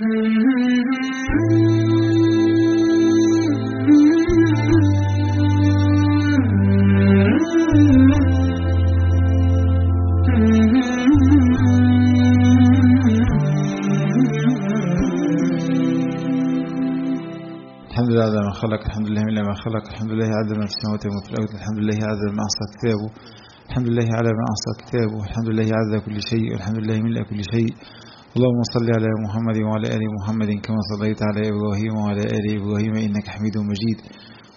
الحمد لله على ما خلق الحمد لله من ما خلق الحمد لله عدد ما في السماوات الأرض الحمد لله عدد ما أحصى كتابه الحمد لله على ما أحصى كتابه الحمد لله عدد كل شيء والحمد لله ملء كل شيء. اللهم صل على محمد وعلى آل محمد كما صليت على إبراهيم وعلى آل إبراهيم إنك حميد مجيد.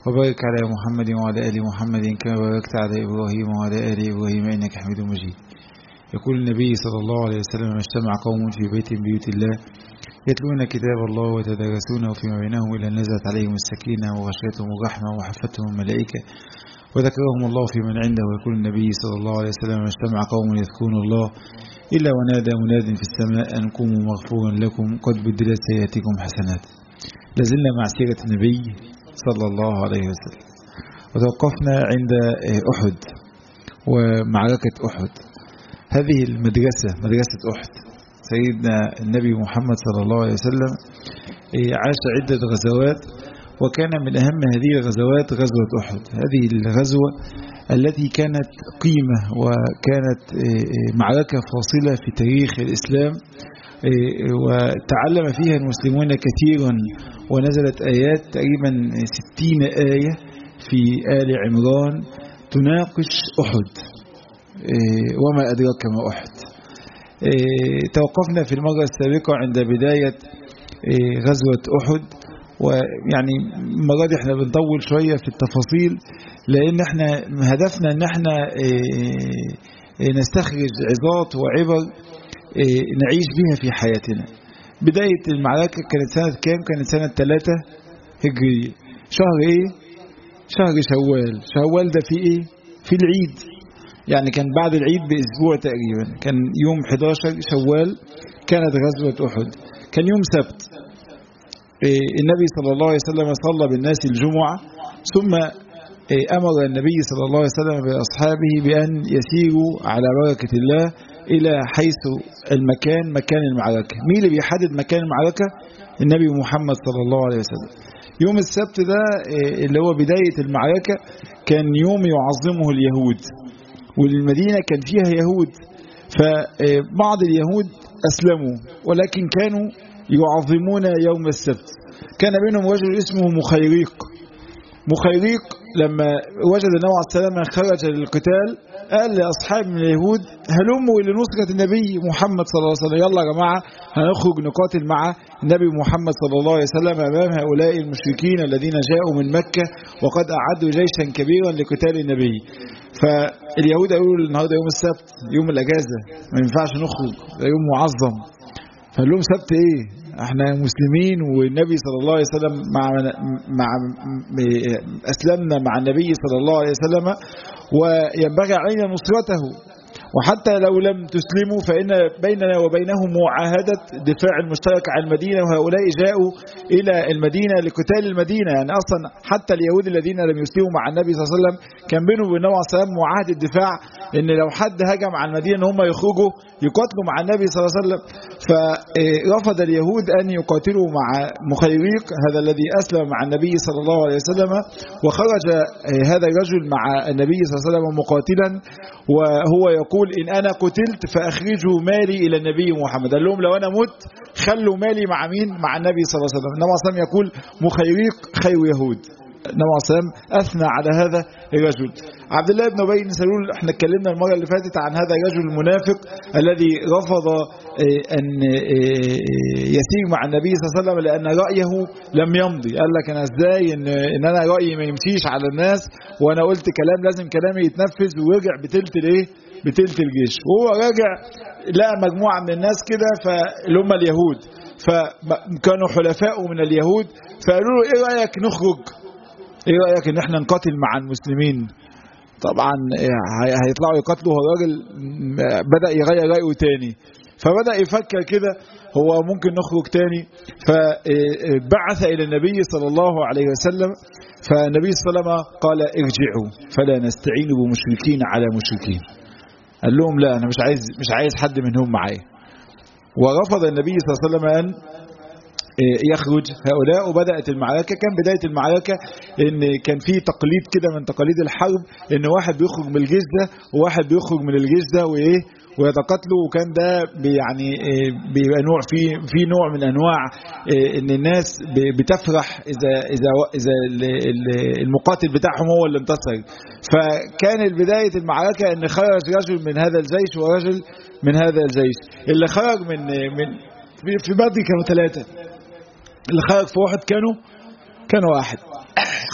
وبارك على محمد وعلى آل محمد كما باركت على إبراهيم وعلى آل إبراهيم إنك حميد مجيد. يقول النبي صلى الله عليه وسلم اجتمع قوم في بيت من بيوت الله يتلون كتاب الله ويتدارسونه فيما بينهم إلى نزلت عليهم السكينة وغشيتهم الرحمة وحفتهم الملائكة وذكرهم الله في من عنده. ويقول النبي صلى الله عليه وسلم اجتمع قوم يذكرون الله إلا ونادى مناد في السماء أن قوموا مغفورا لكم قد بدلت سيئاتكم حسنات. لازلنا مع سيرة النبي صلى الله عليه وسلم. وتوقفنا عند أحد ومعركة أحد. هذه المدرسة مدرسة أحد. سيدنا النبي محمد صلى الله عليه وسلم عاش عدة غزوات. وكان من أهم هذه الغزوات غزوة أحد. هذه الغزوة التي كانت قيمة وكانت معركة فاصلة في تاريخ الإسلام وتعلم فيها المسلمون كثيرا ونزلت آيات تقريبا ستين آية في آل عمران تناقش أحد وما أدراك ما أحد. توقفنا في المرة السابقة عند بداية غزوة أحد. ويعني المرة دي إحنا بنطول شوية في التفاصيل لأن إحنا هدفنا إن إحنا نستخرج عظات وعبر نعيش بها في حياتنا. بداية المعركة كانت سنة كام؟ كانت سنة ثلاثة هجرية. شهر إيه؟ شهر شوال. شوال ده في إيه؟ في العيد. يعني كان بعد العيد بأسبوع تقريبا. كان يوم 11 شوال كانت غزوة أحد. كان يوم سبت. النبي صلى الله عليه وسلم صلى بالناس الجمعة ثم أمر النبي صلى الله عليه وسلم بأصحابه بأن يسيروا على بركة الله إلى حيث المكان مكان المعركة. مين اللي بيحدد مكان المعركة؟ النبي محمد صلى الله عليه وسلم. يوم السبت ده اللي هو بداية المعركة كان يوم يعظمه اليهود والمدينة كان فيها يهود. فبعض اليهود أسلموا ولكن كانوا يعظمون يوم السبت. كان بينهم رجل اسمه مخيريق. مخيريق لما وجد عليه السلام خرج للقتال قال لأصحاب من اليهود هلموا إلى نصرة النبي محمد صلى الله عليه وسلم؟ يلا يا جماعة هنخرج نقاتل مع النبي محمد صلى الله عليه وسلم أمام هؤلاء المشركين الذين جاءوا من مكة وقد أعدوا جيشا كبيرا لقتال النبي. فاليهود قالوا النهارده يوم السبت يوم الأجازة ما ينفعش نخرج ده يوم معظم. فقال لهم سبت إيه؟ إحنا مسلمين والنبي صلى الله عليه وسلم مع مع أسلمنا مع النبي صلى الله عليه وسلم وينبغي علينا نصرته. وحتى لو لم تسلموا فإن بيننا وبينهم معاهدة دفاع المشترك عن المدينة وهؤلاء جاءوا إلى المدينة لقتال المدينة. يعني أصلا حتى اليهود الذين لم يسلموا مع النبي صلى الله عليه وسلم كان بينهم وبين النبي صلى الله عليه وسلم معاهدة دفاع إن لو حد هجم على المدينة هم يخرجوا يقاتلوا مع النبي صلى الله عليه وسلم. فرفض اليهود أن يقاتلوا مع مخيريق هذا الذي أسلم مع النبي صلى الله عليه وسلم وخرج هذا الرجل مع النبي صلى الله عليه وسلم مقاتلا وهو يقول إن أنا قتلت فأخرجوا مالي إلى النبي محمد. قال لهم لو أنا مت خلوا مالي مع مين؟ مع النبي صلى الله عليه وسلم. النبي صلى الله عليه وسلم يقول مخيريق خير يهود. الله عليه أثنى على هذا الرجل. عبد الله بن أبي سلول إحنا اتكلمنا المرة اللي فاتت عن هذا الرجل المنافق الذي رفض أن يسير مع النبي صلى الله عليه وسلم لأن رأيه لم يمضي. قال لك أنا إزاي إن, إن أنا رأيي ما يمشيش على الناس وأنا قلت كلام لازم كلامي يتنفذ ورجع بتلت الإيه؟ بتلت الجيش. وهو راجع لقى مجموعة من الناس كده فاللي هم اليهود. فكانوا حلفاء من اليهود فقالوا له إيه رأيك نخرج؟ إيه رأيك إن إحنا نقاتل مع المسلمين؟ طبعا هيطلعوا يقاتلوا هو الراجل بدأ يغير رأيه تاني. فبدأ يفكر كده هو ممكن نخرج تاني. فبعث إلى النبي صلى الله عليه وسلم. فالنبي صلى الله عليه وسلم قال ارجعوا فلا نستعين بمشركين على مشركين. قال لهم لا أنا مش عايز مش عايز حد منهم معايا. ورفض النبي صلى الله عليه وسلم أن يخرج. هؤلاء وبدأت المعركة. كان بداية المعركة إن كان في تقليد كده من تقاليد الحرب إن واحد بيخرج من ده وواحد بيخرج من ده وإيه ويتقاتلوا. وكان ده يعني بيبقى نوع في في نوع من أنواع إن الناس بتفرح إذا إذا إذا المقاتل بتاعهم هو اللي انتصر. فكان بداية المعركة إن خرج رجل من هذا الجيش ورجل من هذا الجيش. اللي خرج من من في بدر كانوا ثلاثة. اللي خرج في واحد كانوا؟ كانوا واحد.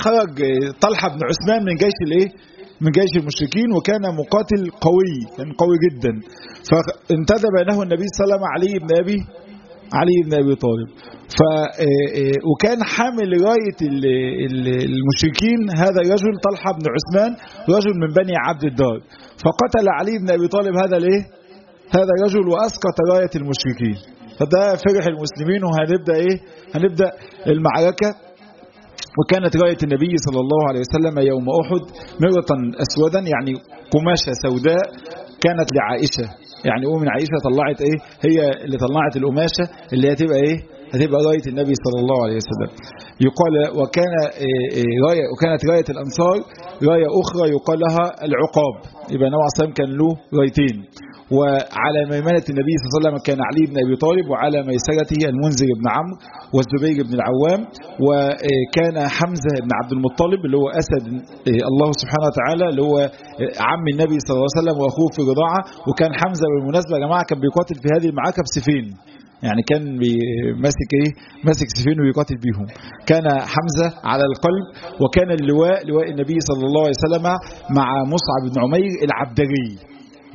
خرج طلحة بن عثمان من جيش الإيه؟ من جيش المشركين وكان مقاتل قوي كان قوي جدا. فانتدب له النبي صلى الله عليه وسلم علي بن أبي علي بن أبي طالب. ف وكان حامل راية المشركين هذا الرجل طلحة بن عثمان رجل من بني عبد الدار. فقتل علي بن أبي طالب هذا الإيه؟ هذا الرجل وأسقط راية المشركين. فده فرح المسلمين وهنبدأ إيه؟ هنبدأ المعركة. وكانت راية النبي صلى الله عليه وسلم يوم أحد مرة أسودا يعني قماشة سوداء كانت لعائشة. يعني أم عائشة طلعت إيه؟ هي اللي طلعت القماشة اللي هتبقى إيه؟ هتبقى راية النبي صلى الله عليه وسلم. يقال وكان راية وكانت راية الأنصار. راية أخرى يقال لها العقاب. يبقى عليه الصلاة كان له رايتين وعلى ميمنة النبي صلى الله عليه وسلم كان علي بن أبي طالب وعلى ميسرته المنذر بن عمرو والزبير بن العوام وكان حمزة بن عبد المطلب اللي هو أسد الله سبحانه وتعالى اللي هو عم النبي صلى الله عليه وسلم وأخوه في الرضاعة وكان حمزة بالمناسبة يا جماعة كان بيقاتل في هذه المعركة بسيفين يعني كان ماسك إيه؟ ماسك سيفين ويقاتل بيهم. كان حمزة على القلب وكان اللواء لواء النبي صلى الله عليه وسلم مع مصعب بن عمير العبدري.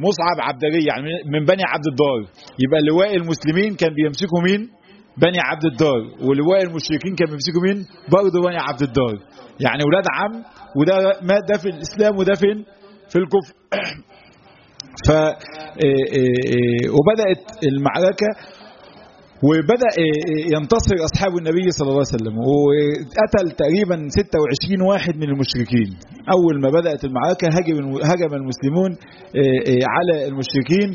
مصعب عبدري يعني من بني عبد الدار يبقى لواء المسلمين كان بيمسكوا مين؟ بني عبد الدار ولواء المشركين كان بيمسكوا مين؟ برضه بني عبد الدار يعني ولاد عم وده ما ده في الإسلام وده فين؟ في الكفر. ف وبدأت المعركة وبدأ ينتصر أصحاب النبي صلى الله عليه وسلم وقتل تقريبا 26 واحد من المشركين. أول ما بدأت المعركة هجم هجم المسلمون على المشركين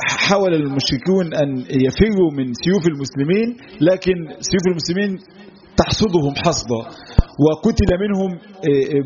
وحاول المشركون أن يفروا من سيوف المسلمين لكن سيوف المسلمين تحصدهم حصدا. وقتل منهم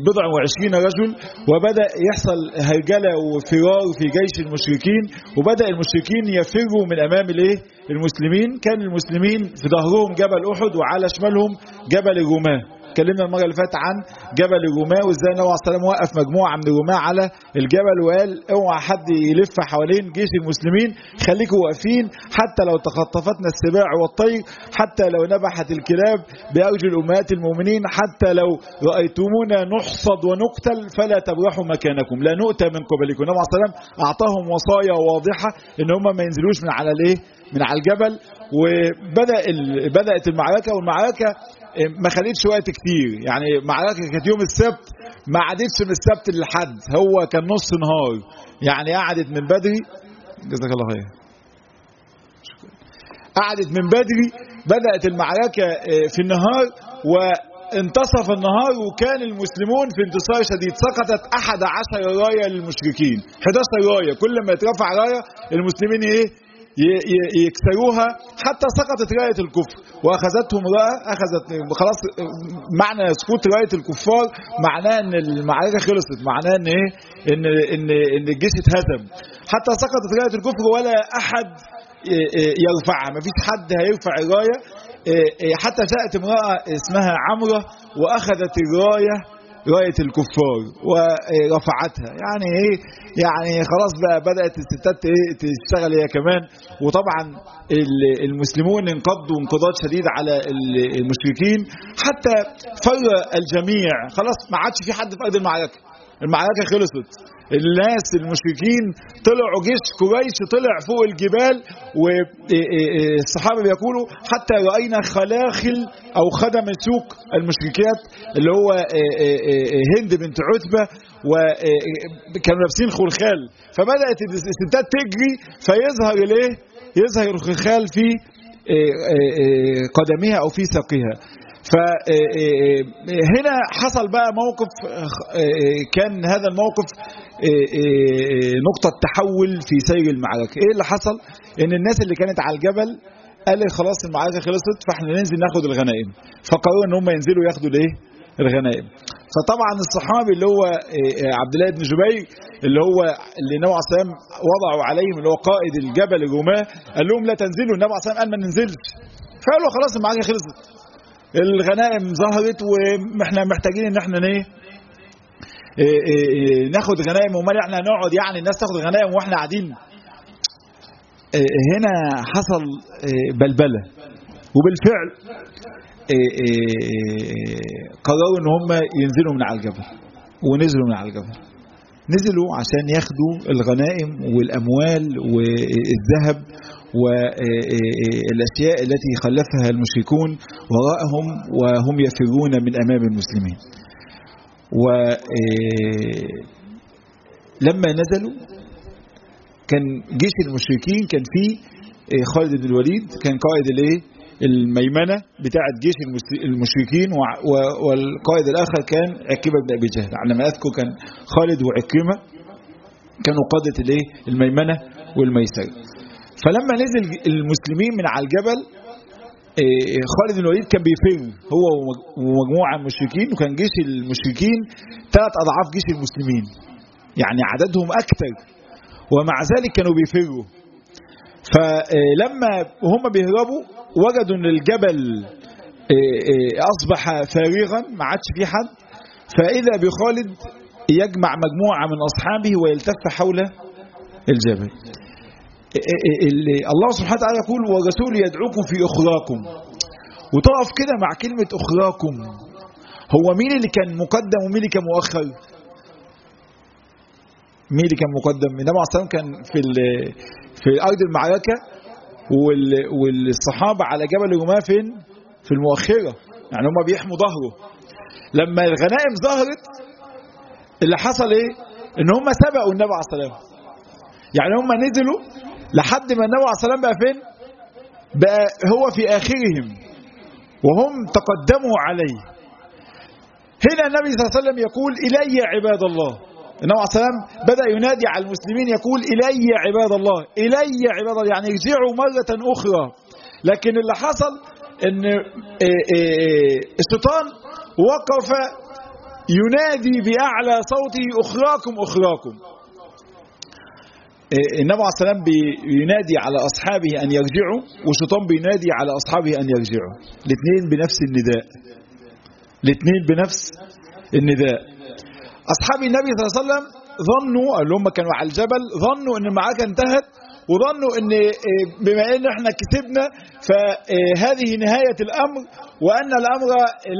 بضع وعشرين رجل وبدأ يحصل هرجلة وفرار في جيش المشركين وبدأ المشركين يفروا من أمام الإيه؟ المسلمين. كان المسلمين في ظهرهم جبل أحد وعلى شمالهم جبل الرماه اتكلمنا المرة اللي فاتت عن جبل الرماه وإزاي النبي عليه الصلاه وقف مجموعة من الرماه على الجبل وقال اوعى حد يلف حوالين جيش المسلمين خليكم واقفين حتى لو تخطفتنا السباع والطير حتى لو نبحت الكلاب بأرجل امهات المؤمنين حتى لو رأيتمونا نحصد ونقتل فلا تبرحوا مكانكم. لا نؤتى من قبلكم. النبي عليه الصلاه أعطاهم وصايا واضحة إن هم ما ينزلوش من على الإيه؟ من على الجبل. وبدأ بدأت المعركة والمعركة ما خدتش وقت كتير. يعني معركة كانت يوم السبت ما عادتش من السبت للحد هو كان نص نهار. يعني قعدت من بدري جزاك الله خير. قعدت من بدري بدأت المعركة في النهار وانتصف النهار وكان المسلمون في انتصار شديد. سقطت أحد عشر راية للمشركين. 11 راية. كل ما يترفع راية المسلمين إيه يكسروها حتى سقطت راية الكفر. وأخذتهم رأى أخذت خلاص معنى سقوط راية الكفار معناه أن المعركة خلصت معناه أن إيه؟ إن إن إن الجيش اتهزم. حتى سقطت راية الكفر ولا أحد يرفعها. ما فيش حد هيرفع الراية. حتى جاءت امرأة اسمها عمرة وأخذت الراية راية الكفار ورفعتها. يعني إيه؟ يعني خلاص بقى بدأت الستات إيه تشتغل هي كمان. وطبعا المسلمون انقضوا انقضاض شديد على المشركين. حتى فر الجميع. خلاص ما عادش في حد في أرض المعركة. المعركة خلصت. الناس المشركين طلعوا جيش قريش طلع فوق الجبال والصحابه بيقولوا حتى رأينا خلاخل أو خدم سوق المشركات اللي هو هند بنت عتبة وكانوا لابسين خلخال فبدأت الستات تجري فيظهر الايه يظهر الخلخال في قدمها أو في ساقها فهنا حصل بقى موقف كان هذا الموقف نقطة تحول في سير المعركة. إيه اللي حصل؟ إن الناس اللي كانت على الجبل قال لي خلاص المعركة خلصت فإحنا ننزل ناخد الغنائم. فقرروا إن هم ينزلوا ياخدوا الايه الغنائم. فطبعا الصحابي اللي هو عبد الله بن جبير اللي هو اللي النبي عليه الصلاه وضعوا عليهم اللي هو قائد الجبل الرماه قال لهم لا تنزلوا النبي عليه الصلاه قال ما ننزلش. فقالوا خلاص المعركة خلصت. الغنائم ظهرت وإحنا محتاجين إن إحنا إيه؟ ناخد غنائم امال إحنا هنقعد يعني الناس تاخد غنائم وإحنا قاعدين. هنا حصل بلبلة. وبالفعل قرروا إن هم ينزلوا من على الجبل ونزلوا من على الجبل نزلوا عشان ياخدوا الغنائم والأموال والذهب والاشياء التي خلفها المشركون وراءهم وهم يفرون من أمام المسلمين. ولما نزلوا كان جيش المشركين كان فيه خالد بن الوليد كان قائد الإيه؟ الميمنة بتاعة جيش المشركين والقائد الآخر كان عكرمة بن أبي جهل. على ما أذكر كان خالد وعكرمة كانوا قادة الإيه؟ الميمنة والميسرة. فلما نزل المسلمين من على الجبل خالد بن الوليد كان بيفر هو ومجموعة من المشركين وكان جيش المشركين ثلاث أضعاف جيش المسلمين. يعني عددهم أكثر ومع ذلك كانوا بيفروا فلما هم بيهربوا وجدوا إن الجبل أصبح فارغا ما عادش فيه حد. فإذا بخالد يجمع مجموعة من أصحابه ويلتف حول الجبل. الله سبحانه وتعالى يقول والرسول يدعوكم في اخراكم وتقف كده مع كلمة اخراكم هو مين اللي كان مقدم ومين اللي كان مؤخر؟ مين اللي كان مقدم؟ النبي عليه الصلاة كان في في أرض المعركة والصحابة على جبل الرماه فين؟ في المؤخرة. يعني هم بيحموا ظهره. لما الغنائم ظهرت اللي حصل إيه؟ إن هم سبقوا النبي عليه الصلاة يعني هم نزلوا لحد ما النبي عليه الصلاة بقى فين؟ بقى هو في آخرهم وهم تقدموا عليه. هنا النبي صلى الله عليه وسلم يقول إلي عباد الله. النبي عليه السلام بدأ ينادي على المسلمين يقول إلي عباد الله. إلي عباد الله يعني ارجعوا مرة أخرى. لكن اللي حصل إن الشيطان وقف ينادي بأعلى صوته أخراكم أخراكم النبي عليه السلام بينادي على أصحابه أن يرجعوا والشيطان بينادي على أصحابه أن يرجعوا. الاثنين بنفس النداء. الاثنين بنفس النداء. أصحاب النبي صلى الله عليه وسلم ظنوا اللي هم كانوا على الجبل ظنوا إن المعركة انتهت وظنوا إن بما إن إحنا كسبنا فهذه نهاية الأمر وأن الأمر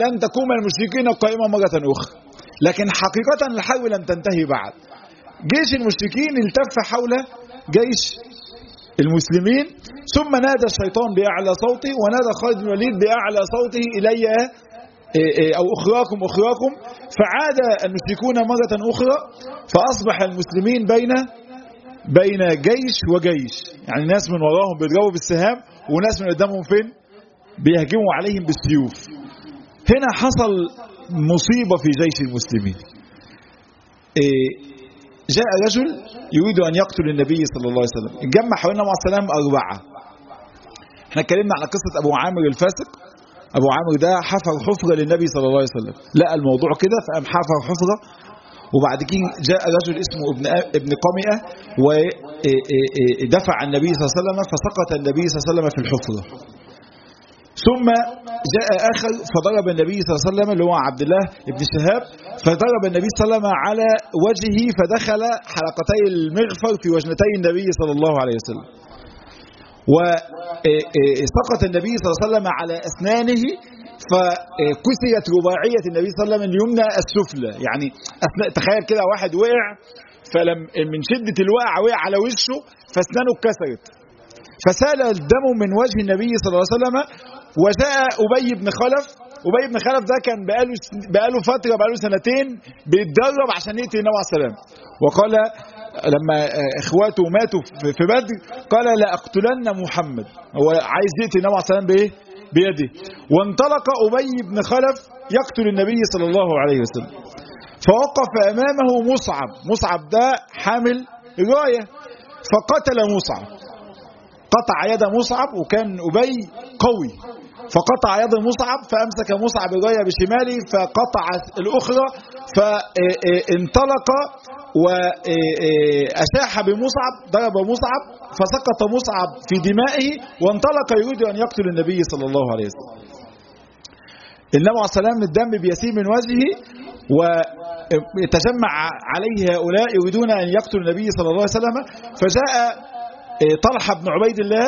لن تقوم المشركين قائمة مرة أخرى. لكن حقيقة الحرب لم تنتهي بعد. جيش المشركين التف حول جيش المسلمين ثم نادى الشيطان بأعلى صوته ونادى خالد بن الوليد بأعلى صوته إلي أو أخراكم أخراكم. فعاد المشركون مرة أخرى فأصبح المسلمين بين بين جيش وجيش. يعني ناس من وراهم بيضربوا بالسهام وناس من قدامهم فين؟ بيهجموا عليهم بالسيوف. هنا حصل مصيبة في جيش المسلمين. جاء رجل يريد أن يقتل النبي صلى الله عليه وسلم. اتجمع حوالينا مع السلام أربعة. إحنا اتكلمنا على قصة أبو عامر الفاسق. أبو عامر ده حفر حفرة للنبي صلى الله عليه وسلم. لقى الموضوع كده فقام حفر حفرة. وبعد كده جاء رجل اسمه ابن ابن قمئة ودفع النبي صلى الله عليه وسلم فسقط النبي صلى الله عليه وسلم في الحفرة. ثم جاء آخر فضرب النبي صلى الله عليه وسلم اللي هو عبد الله بن شهاب فضرب النبي صلى الله عليه وسلم على وجهه فدخل حلقتي المغفر في وجنتي النبي صلى الله عليه وسلم. وسقط النبي صلى الله عليه وسلم على أسنانه فكسيت رباعية النبي صلى الله عليه وسلم اليمنى السفلى. يعني تخيل كده واحد وقع فلم من شدة الوقع وقع على وشه فأسنانه اتكسرت. فسال الدم من وجه النبي صلى الله عليه وسلم وجاء أبي بن خلف. أبي بن خلف ده كان بقاله بقاله فترة بقاله سنتين بيتدرب عشان يقتل النبي عليه السلام وقال لما إخواته ماتوا في بدر قال لا أقتلن محمد. هو عايز يقتل النبي عليه السلام بإيه؟ بيده. وانطلق أبي بن خلف يقتل النبي صلى الله عليه وسلم. فوقف أمامه مصعب. مصعب ده حامل راية فقتل مصعب. قطع يد مصعب وكان أبي قوي. فقطع يد مصعب فأمسك مصعب الراية بشماله فقطع الأخرى فانطلق وأشاح بمصعب ضرب مصعب فسقط مصعب في دمائه وانطلق يريد أن يقتل النبي صلى الله عليه وسلم. النبي عليه السلام الدم بيسيل من وجهه وتجمع عليه هؤلاء يريدون أن يقتلوا النبي صلى الله عليه وسلم. فجاء طلحة بن عبيد الله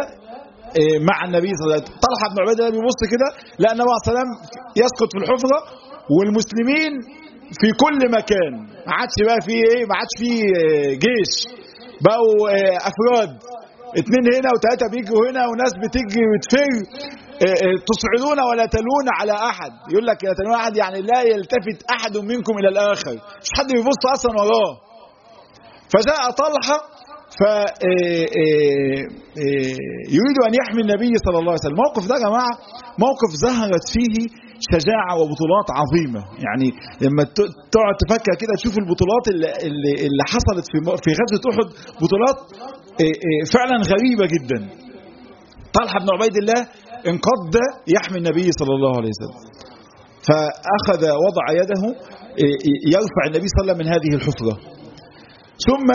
مع النبي صلى الله عليه وسلم. طلحة بن عبيد الله بيبص كده لأن النبي عليه السلام يسقط في الحفرة والمسلمين في كل مكان. ما عادش بقى في إيه ما عادش في جيش. بقوا أفراد. اتنين هنا وتلاتة بيجوا هنا وناس بتجري وتفر تصعدون ولا تلون على أحد. يقول لك لا تلون أحد يعني لا يلتفت أحد منكم إلى الآخر. مش حد بيبص أصلا وراه. فجاء طلحة ف يريد أن يحمي النبي صلى الله عليه وسلم. الموقف ده يا جماعة موقف ظهرت فيه شجاعة وبطولات عظيمة. يعني لما تقعد تفكر كده تشوف البطولات اللي, اللي, حصلت في غزوة أحد بطولات فعلا غريبة جدا. طلحة بن عبيد الله انقض يحمي النبي صلى الله عليه وسلم. فأخذ وضع يده يرفع النبي صلى الله عليه وسلم من هذه الحفرة. ثم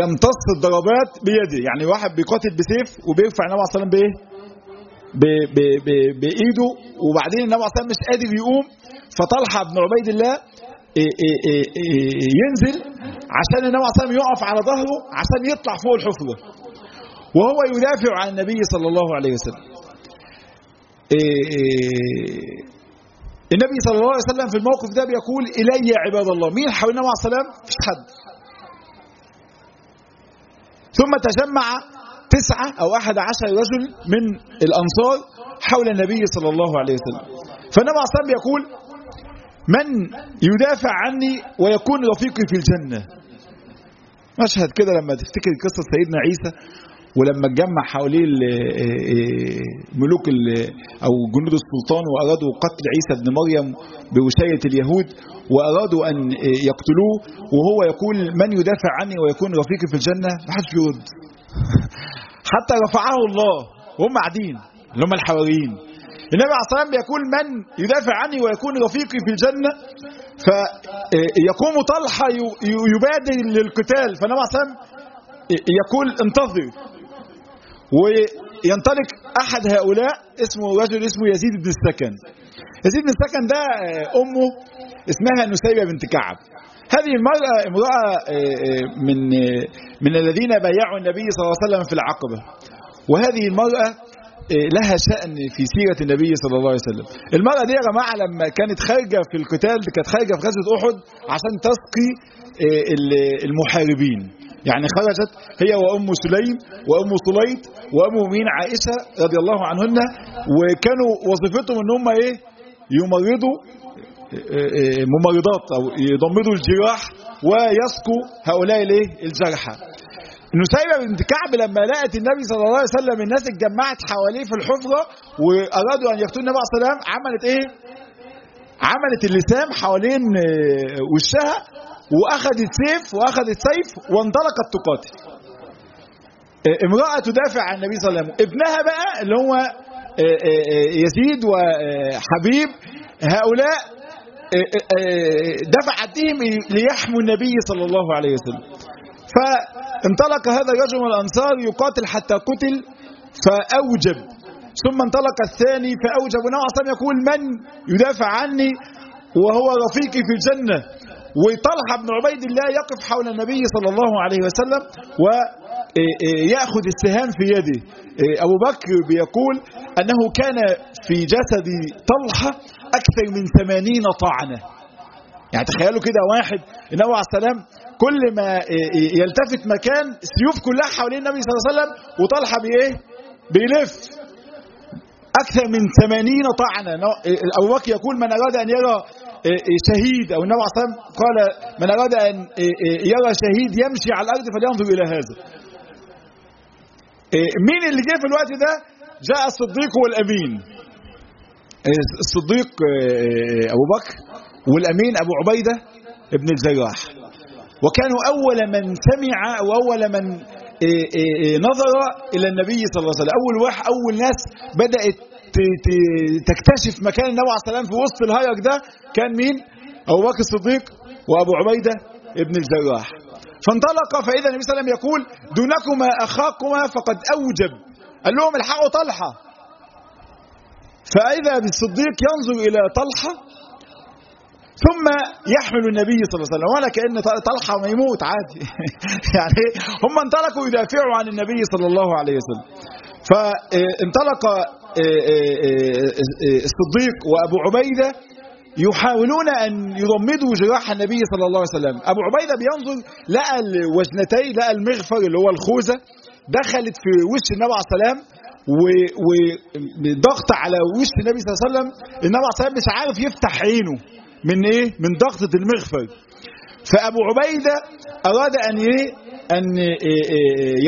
يمتص الضربات بيده. يعني واحد بيقاتل بسيف وبيرفع النبي عليه وسلم بإيه؟ بإيده. وبعدين النبي عليه الصلاه مش قادر يقوم. فطلحة بن عبيد الله ينزل عشان النبي عليه الصلاه يقف على ظهره عشان يطلع فوق الحفرة. وهو يدافع عن النبي صلى الله عليه وسلم. النبي صلى الله عليه وسلم في الموقف ده بيقول إلي عباد الله. مين حول النبي عليه الصلاه مفيش حد. ثم تجمع تسعة أو أحد عشر رجل من الأنصار حول النبي صلى الله عليه وسلم. فالنبي عليه الصلاة يقول من يدافع عني ويكون رفيقي في الجنة. مشهد كده لما تفتكر قصة سيدنا عيسى ولما اتجمع حواليه ملوك أو جنود السلطان وأرادوا قتل عيسى ابن مريم بوشايه اليهود وأرادوا أن يقتلوه وهو يقول من يدافع عني ويكون رفيقي في الجنة؟ ما حدش بيرد. حتى رفعه الله. وهم قاعدين اللي هم الحواريين. النبي عليه الصلاة والسلام بيقول من يدافع عني ويكون رفيقي في الجنة؟ فيقوم طلحة يبادر للقتال. فالنبي عليه الصلاة والسلام يقول انتظر. وينطلق أحد هؤلاء اسمه رجل اسمه يزيد بن السكن. يزيد بن السكن ده أمه اسمها نسيبة بنت كعب. هذه المرأة امرأة من من الذين بايعوا النبي صلى الله عليه وسلم في العقبة. وهذه المرأة لها شأن في سيرة النبي صلى الله عليه وسلم. المرأة دي يا جماعة لما كانت خارجة في القتال كانت خارجة في غزوة أحد عشان تسقي المحاربين. يعني خرجت هي وأم سليم وأم سليط وأم مين عائشة رضي الله عنهن وكانوا وظيفتهم إن هم إيه؟ يمرضوا ممرضات أو يضمدوا الجراح ويسقوا هؤلاء الإيه؟ الجرحى. نسيبة بنت كعب لما لقت النبي صلى الله عليه وسلم الناس اتجمعت حواليه في الحفرة وأرادوا أن يقتلوا النبي عليه وسلم عملت إيه؟ عملت اللسام حوالين وشها وأخذت سيف وأخذت سيف وانطلقت تقاتل امرأة تدافع عن النبي صلى الله عليه وسلم. ابنها بقى اللي هو يزيد وحبيب هؤلاء دفعت بهم ليحموا النبي صلى الله عليه وسلم. فانطلق هذا الرجل من الأنصار يقاتل حتى قتل فأوجب. ثم انطلق الثاني فأوجب. ونوع يقول من يدافع عني وهو رفيقي في الجنة؟ وطلحة بن عبيد الله يقف حول النبي صلى الله عليه وسلم ويأخذ السهام في يده. أبو بكر بيقول أنه كان في جسد طلحة أكثر من ثمانين طعنة. يعني تخيلوا كده واحد النبي عليه السلام كل ما يلتفت مكان السيوف كلها حوالين النبي صلى الله عليه وسلم وطلحة بإيه بيلف. أكثر من ثمانين طعنة. أبو بكر يقول من أراد أن يرى شهيد. أو النبي عليه الصلاة والسلام قال من أراد أن يرى شهيد يمشي على الأرض فلينظر إلى هذا. مين اللي جه في الوقت ده؟ جاء الصديق والأمين. الصديق أبو بكر والأمين أبو عبيدة ابن الجراح. وكانوا أول من سمع وأول من نظر إلى النبي صلى الله عليه وسلم. أول واحد أول ناس بدأت تكتشف مكان النبي عليه السلام في وسط الهيج ده كان مين؟ أبو بكر الصديق وأبو عبيدة ابن الجراح. فانطلق فإذا النبي صلى الله عليه وسلم يقول دونكما أخاكما فقد أوجب. قال لهم الحقوا طلحة. فإذا بالصديق ينظر إلى طلحة ثم يحمل النبي صلى الله عليه وسلم ولا كأن طلحة ما يموت عادي. يعني هم انطلقوا يدافعوا عن النبي صلى الله عليه وسلم. فانطلق الصديق وأبو عبيدة يحاولون أن يضمدوا جراح النبي صلى الله عليه وسلم. أبو عبيدة بينظر لقى الوجنتين لقى المغفر اللي هو الخوذة دخلت في وش النبي عليه السلام وضغط على وش النبي صلى الله عليه وسلم. النبي عليه السلام مش عارف يفتح عينه من إيه؟ من ضغطة المغفر. فأبو عبيدة أراد أن إيه أن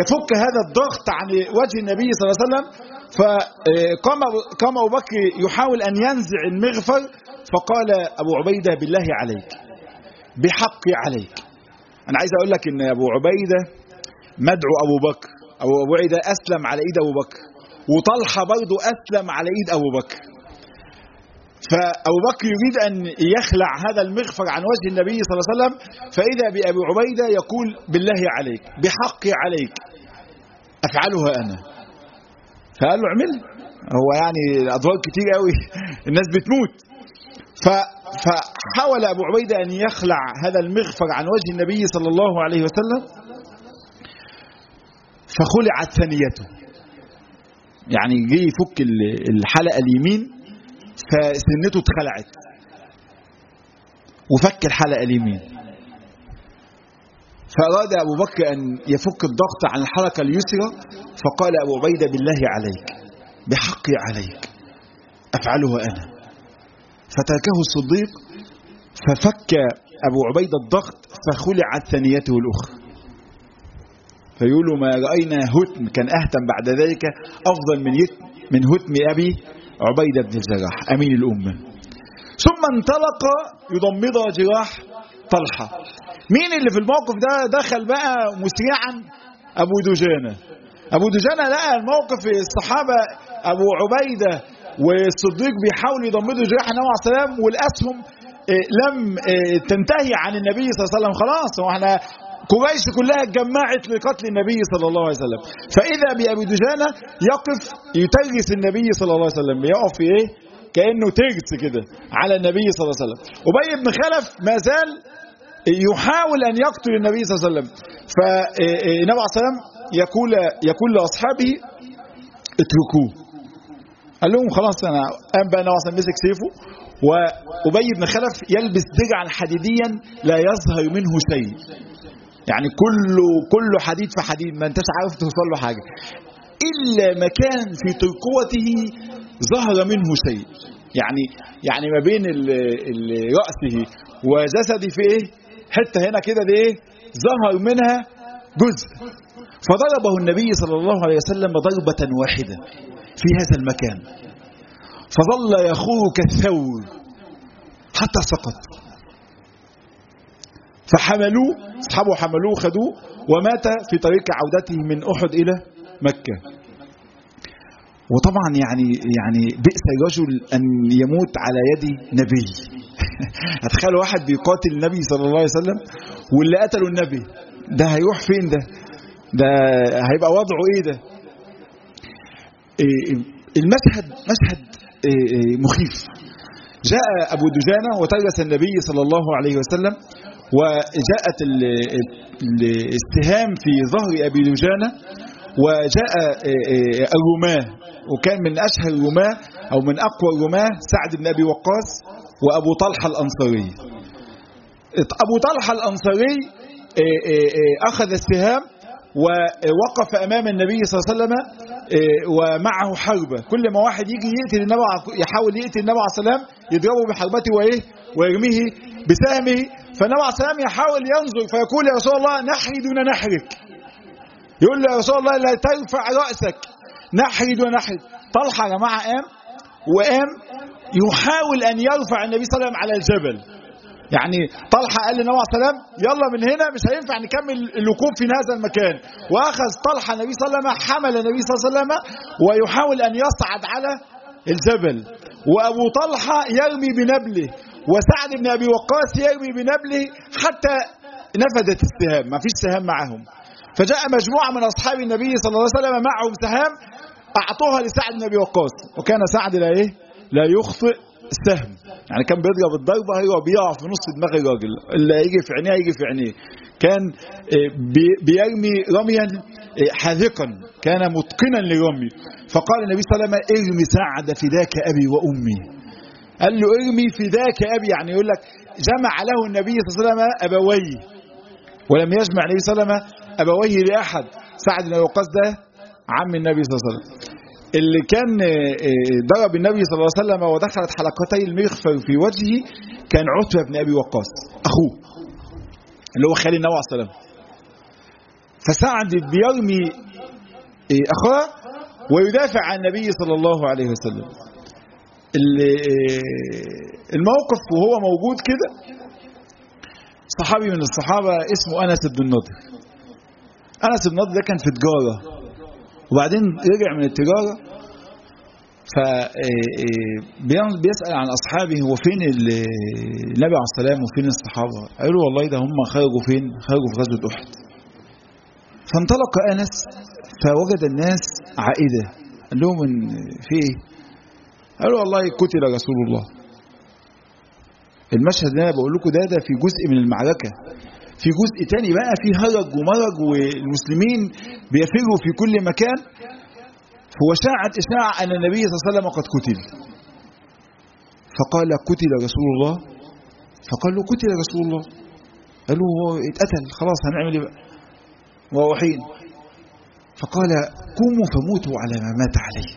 يفك هذا الضغط عن وجه النبي صلى الله عليه وسلم فقام قام أبو بكر يحاول أن ينزع المغفر فقال أبو عبيدة بالله عليك بحقي عليك. أنا عايز أقول لك إن أبو عبيدة مدعو أبو بكر أبو عبيدة أسلم على إيد أبو بكر وطلحة برضه أسلم على إيد أبو بكر. فأبو بكر يريد أن يخلع هذا المغفر عن وجه النبي صلى الله عليه وسلم فإذا بأبي عبيدة يقول بالله عليك بحقي عليك أفعلها أنا. فقال له اعمل. هو يعني الأدوار كتير قوي. الناس بتموت. فحاول أبو عبيدة أن يخلع هذا المغفر عن وجه النبي صلى الله عليه وسلم. فخلعت ثنيته. يعني جه يفك الحلقة اليمين فسنته اتخلعت. وفك الحلقة اليمين. فأراد أبو بكر أن يفك الضغط عن الحلقة اليسرى فقال أبو عبيدة بالله عليك بحقي عليك أفعلها أنا. فتركه الصديق ففك أبو عبيدة الضغط فخلعت ثنيته الأخرى. فيقولوا ما رأينا هتم كان أهتم بعد ذلك أفضل من من هتم أبي عبيدة بن الجراح أمين الأمة. ثم انطلق يضمد جراح طلحة. مين اللي في الموقف ده دخل بقى مسرعا أبو دجانة. أبو دجانة لقى الموقف الصحابة أبو عبيدة والصديق بيحاولوا يضمدوا جراح النبي عليه السلام والأسهم لم تنتهي عن النبي صلى الله عليه وسلم. خلاص هو إحنا قريش كلها اتجمعت لقتل النبي صلى الله عليه وسلم. فإذا بأبي دجانة يقف يترس النبي صلى الله عليه وسلم. يقف في إيه؟ كأنه ترس كده على النبي صلى الله عليه وسلم. أبي بن خلف ما زال يحاول أن يقتل النبي صلى الله عليه وسلم. فالنبي عليه الصلاة والسلام يقول يقول لأصحابه اتركوه. قال لهم خلاص أنا قام بقى النبي عليه الصلاة مسك سيفه. وأبي بن خلف يلبس درعا حديديا لا يظهر منه شيء. يعني كله كله حديد في حديد ما أنتش عارف توصل له حاجة. إلا مكان في ترقوته ظهر منه شيء. يعني يعني ما بين رأسه وجسده في إيه حتة هنا كده دي إيه ظهر منها جزء. فضربه النبي صلى الله عليه وسلم ضربة واحدة في هذا المكان. فظل يخور كالثور حتى سقط. فحملوه اصحابه حملوه خدوه ومات في طريق عودته من أحد إلى مكة. وطبعا يعني يعني بئس الرجل أن يموت على يد نبي. هتخيل واحد بيقاتل النبي صلى الله عليه وسلم واللي قتلوا النبي ده هيروح فين ده؟ ده هيبقى وضعه إيه ده؟ إيه المشهد مشهد إيه مخيف. جاء أبو دجانة وترس النبي صلى الله عليه وسلم وجاءت السهام في ظهر أبي دجانة وجاء الرماة. وكان من أشهر الرماة أو من أقوى الرماة سعد بن أبي وقاص. وأبو طلحة الأنصاري. أبو طلحة الأنصاري أخذ السهام ووقف أمام النبي صلى الله عليه وسلم ومعه حربة. كل ما واحد يجي يقتل النبي يحاول يقتل النبي عليه السلام يضربه بحربته وإيه؟ ويرميه بسهمه. فالنبي عليه السلام يحاول ينظر فيقول يا رسول الله نحري دون نحرك. يقول له يا رسول الله لا ترفع رأسك نحري دون نحرك طلحة يا جماعة قام وقام يحاول أن يرفع النبي صلى الله عليه وسلم على الجبل. يعني طلحة قال للنبي عليه السلام يلا من هنا مش هينفع نكمل الوقوف في هذا المكان. وأخذ طلحة النبي صلى الله عليه وسلم حمل النبي صلى الله عليه وسلم ويحاول أن يصعد على الجبل. وأبو طلحة يرمي بنبله وسعد بن أبي وقاص يرمي بنبله حتى نفدت السهام ما فيش سهام معهم. فجاء مجموعة من أصحاب النبي صلى الله عليه وسلم معهم سهام أعطوها لسعد بن أبي وقاص. وكان سعد لا إيه؟ لا يخطئ السهم يعني كان بيضرب الضربة هو بيقع في نص دماغ الراجل اللي يجي في عينيه يجي في عينيه. كان بيرمي رميا حاذقا كان متقنا لرمي. فقال النبي صلى الله عليه وسلم ارمي سعد فداك أبي وأمي. قال له ارمي فداك أبي. يعني يقول لك جمع له النبي صلى الله عليه وسلم أبويه. ولم يجمع النبي صلى الله عليه وسلم أبويه لأحد. سعد بن وقاص ده عم النبي صلى الله عليه وسلم. اللي كان ضرب النبي صلى الله عليه وسلم ودخلت حلقتي المغفر في وجهه كان عتبة بن أبي وقاص أخوه اللي هو خالي النبي عليه والسلام فسعد بيرمي أخاه ويدافع عن النبي صلى الله عليه وسلم. الموقف وهو موجود كده صحابي من الصحابة اسمه أنس بن النضر. أنس بن النضر ده كان في تجارة وبعدين رجع من التجارة فبيسأل عن أصحابه هو فين النبي عليه السلام وفين الصحابة؟ قالوا والله ده هم خرجوا فين؟ خرجوا في غزوة أحد. فانطلق أنس فوجد الناس عائدة. قال لهم في إيه؟ قالوا والله قتل رسول الله. المشهد اللي أنا بقول لكم ده ده في جزء من المعركة. في جزء تاني بقى في هرج ومرج والمسلمين بيفروا في كل مكان. هو شاعت إشاعة أن النبي صلى الله عليه وسلم قد قتل. فقال قتل رسول الله. فقال له قتل رسول الله. قالوا هو اتقتل. خلاص هنعمل إيه بقى؟ وهو حين فقال قوموا فموتوا على ما مات عليه.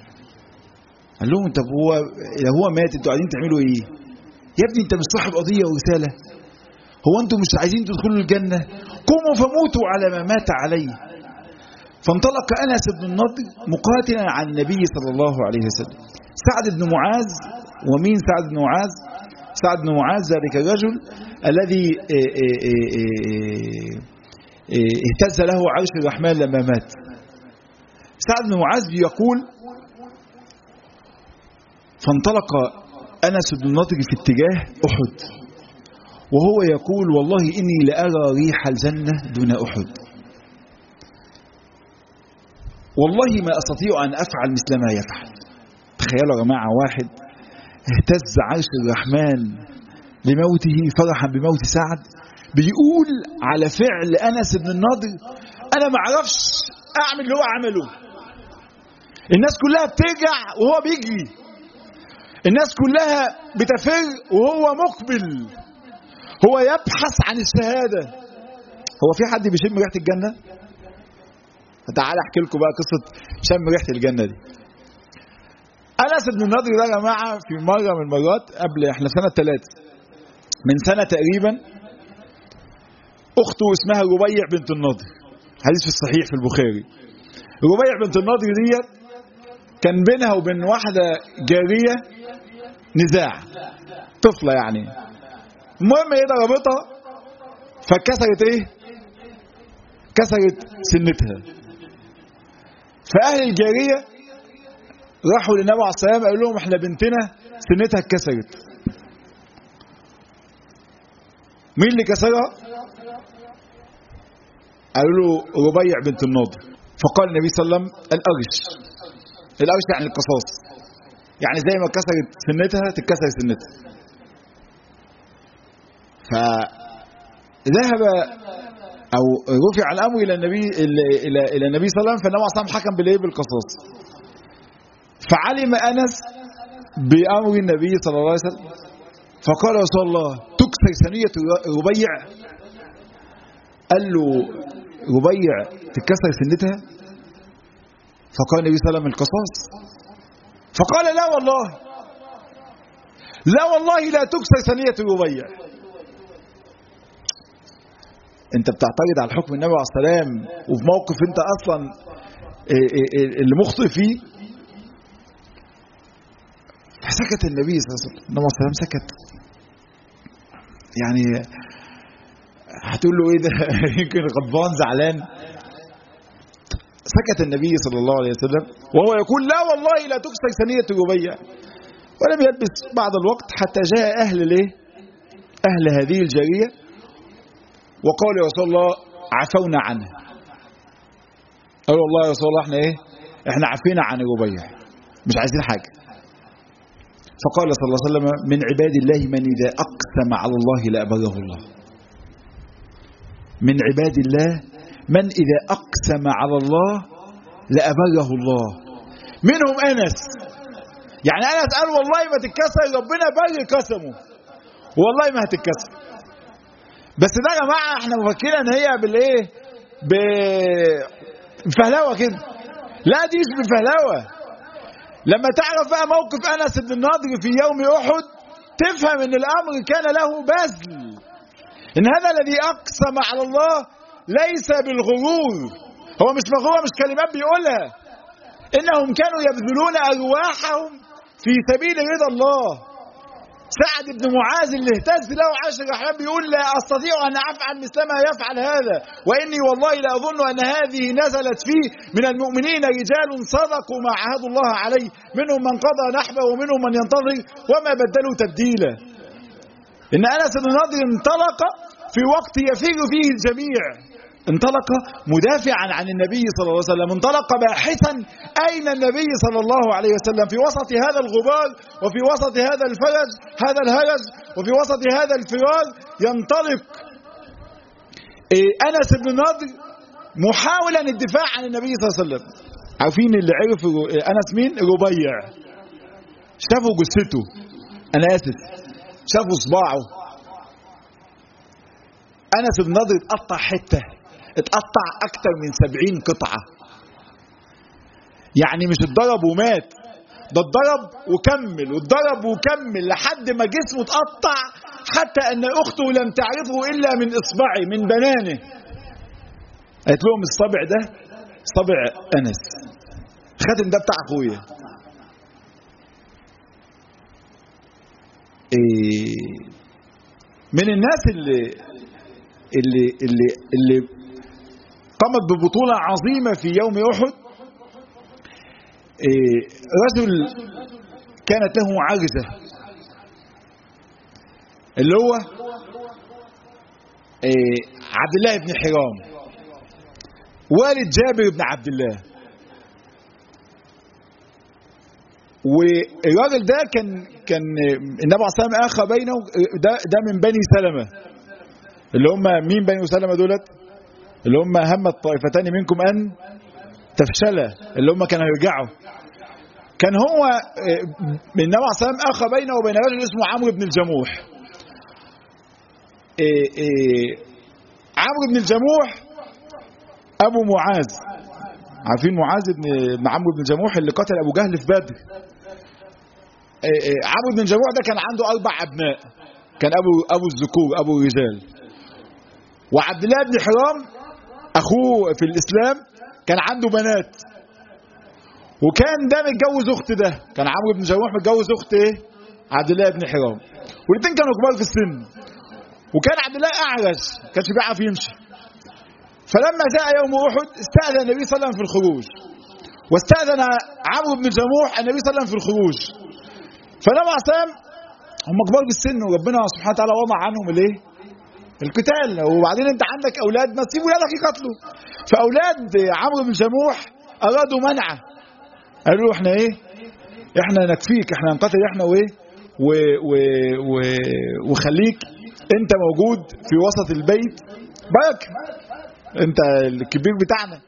قال لهم طب هو لو هو مات أنتوا قاعدين تعملوا إيه؟ يا ابني انت مش صاحب قضية ورسالة. هو أنتم مش عايزين تدخلوا الجنة؟ قوموا فموتوا على ما مات عليه. فانطلق أنس بن النضر مقاتلا عن النبي صلى الله عليه وسلم. سعد بن معاذ ومين سعد بن معاذ؟ سعد بن معاذ ذلك الرجل الذي اهتز له عرش الرحمن لما مات. سعد بن معاذ يقول فانطلق أنس بن النضر في اتجاه أحد وهو يقول والله إني لأرى ريح الجنة دون أحد. والله ما أستطيع أن أفعل مثل ما يفعل. تخيلوا يا جماعة واحد اهتز عرش الرحمن لموته فرحا بموت سعد بيقول على فعل أنس بن النضر أنا ما أعرفش أعمل اللي هو عمله. الناس كلها بترجع وهو بيجري. الناس كلها بتفر وهو مقبل. هو يبحث عن الشهادة. هو في حد بيشم ريحة الجنة؟ تعال احكي لكم بقى قصة شم ريحة الجنة دي. أنس بن النضر ده يا جماعة في مرة من المرات قبل إحنا سنة ثلاثة من سنة تقريبا أخته اسمها ربيع بنت النضر. حديث في الصحيح في البخاري. ربيع بنت النضر ديت كان بينها وبين واحدة جارية نزاع. طفلة يعني. المهم هي ضربتها فكسرت إيه؟ كسرت سنتها. فأهل الجارية راحوا للنبي عليه السلام قالوا لهم إحنا بنتنا سنتها اتكسرت. مين اللي كسرها؟ قالوا له ربيع بنت النضر فقال النبي صلى الله عليه وسلم الأرش الأرش يعني القصاص. يعني زي ما كسرت سنتها تتكسر سنتها. فذهب أو رفع الأمر إلى النبي إلى إلى النبي صلى الله عليه وسلم فالنبي صلى الله عليه وسلم حكم بالايه بالقصاص. فعلم أنس بأمر النبي صلى الله عليه وسلم فقال يا رسول الله تكسر ثنية ربيع؟ قال له ربيع تتكسر سنتها فقال النبي صلى الله عليه وسلم القصاص. فقال لا والله لا والله لا تكسر ثنية ربيع. انت بتعترض على حكم النبي عليه السلام وفي موقف انت أصلا اللي مخطئ فيه؟ فسكت النبي صلى الله عليه وسلم. سكت. يعني هتقول له إيه ده؟ يمكن غضبان زعلان. سكت النبي صلى الله عليه وسلم وهو يقول لا والله لا تكسر ثنية ربيع ولم يلبس بعض الوقت حتى جاء أهل الإيه؟ أهل هذه الجارية. وقال يا رسول الله عفونا عنها قالوا والله يا رسول الله إحنا إيه؟ إحنا عفينا عن ربيع مش عايزين حاجة. فقال صلى الله عليه وسلم من عباد الله من إذا أقسم على الله لأبره الله. من عباد الله من إذا أقسم على الله لأبره الله. منهم أنس. يعني أنس قال والله ما تتكسر ربنا بر قسمه. والله ما هتتكسر. بس ده يا جماعة إحنا مفكرين إن هي بالإيه؟ بفهلوة كده. لا دي مش بفهلوة. لما تعرف بقى موقف أنس بن النضر في يوم أحد تفهم إن الأمر كان له بذل. إن هذا الذي أقسم على الله ليس بالغرور. هو مش مغرور مش كلمات بيقولها. إنهم كانوا يبذلون أرواحهم في سبيل رضا الله. سعد بن معاذ اللي اهتز له عشر الرحمن بيقول لا أستطيع أن أفعل مثل ما يفعل هذا وإني والله لا أظن أن هذه نزلت فيه من المؤمنين رجال صدقوا ما عهدوا الله عليه منهم من قضى نحبه ومنهم من ينتظر وما بدلوا تبديلا. إن أنس بن نضر انطلق في وقت يفر فيه الجميع. انطلق مدافعا عن النبي صلى الله عليه وسلم. انطلق باحثا أين النبي صلى الله عليه وسلم؟ في وسط هذا الغبار وفي وسط هذا الفرج هذا الهرج وفي وسط هذا الفرار ينطلق إيه أنس بن نضر محاولا الدفاع عن النبي صلى الله عليه وسلم. عارفين اللي عرف أنس مين؟ ربيع. شافوا جثته. أنا آسف. شافوا صباعه. أنس بن نضر اتقطع حتة. اتقطع أكتر من سبعين قطعة. يعني مش اتضرب ومات ده اتضرب وكمل واتضرب وكمل لحد ما جسمه اتقطع حتى أن أخته لم تعرفه إلا من إصبعه من بنانه. قالت لهم الصبع ده صبع أنس. خاتم ده بتاع أخويا. إيه من الناس اللي اللي اللي اللي قامت ببطولة عظيمة في يوم أحد. إيه رجل كانت له عجزة اللي هو إيه عبد الله بن حرام. والد جابر بن عبد الله. والراجل ده كان كان النبي عليه الصلاه والسلام أخى بينه ده ده من بني سلمة. اللي هم مين بني سلمة دولت؟ اللي هم هم الطائفتان منكم أن تفشلا اللي هم كانوا يرجعوا كان هو النبي عليه والسلام اخى بينه وبين رجل اسمه عمرو بن الجموح. إيه إيه عمرو بن الجموح أبو معاذ. عارفين معاذ بن عمرو بن الجموح اللي قتل أبو جهل في بدر. عمرو بن الجموح ده كان عنده أربع أبناء. كان أبو أبو الذكور أبو الرجال. وعبد الله بن حرام أخوه في الإسلام كان عنده بنات. وكان ده متجوز أخت ده. كان عمرو بن الجموح متجوز أخت إيه؟ عبد الله بن حرام. والاثنين كانوا كبار في السن. وكان عبد الله اعرج كانش بيعرف يمشي. فلما جاء يوم أحد استأذن النبي صلى الله عليه وسلم في الخروج. واستأذن عمرو بن الجموح النبي صلى الله عليه وسلم في الخروج. فلما عصام هم كبار بالسن وربنا سبحانه وتعالى وضع عنهم الإيه؟ القتال. وبعدين انت عندك أولاد ما تسيب ولادك يقتلوا فأولاد عمرو بن الجموح أرادوا منعه قالوا له إحنا إيه؟ إحنا نكفيك إحنا نقتل إحنا وإيه؟ و و و وخليك أنت موجود في وسط البيت. بارك. أنت الكبير بتاعنا.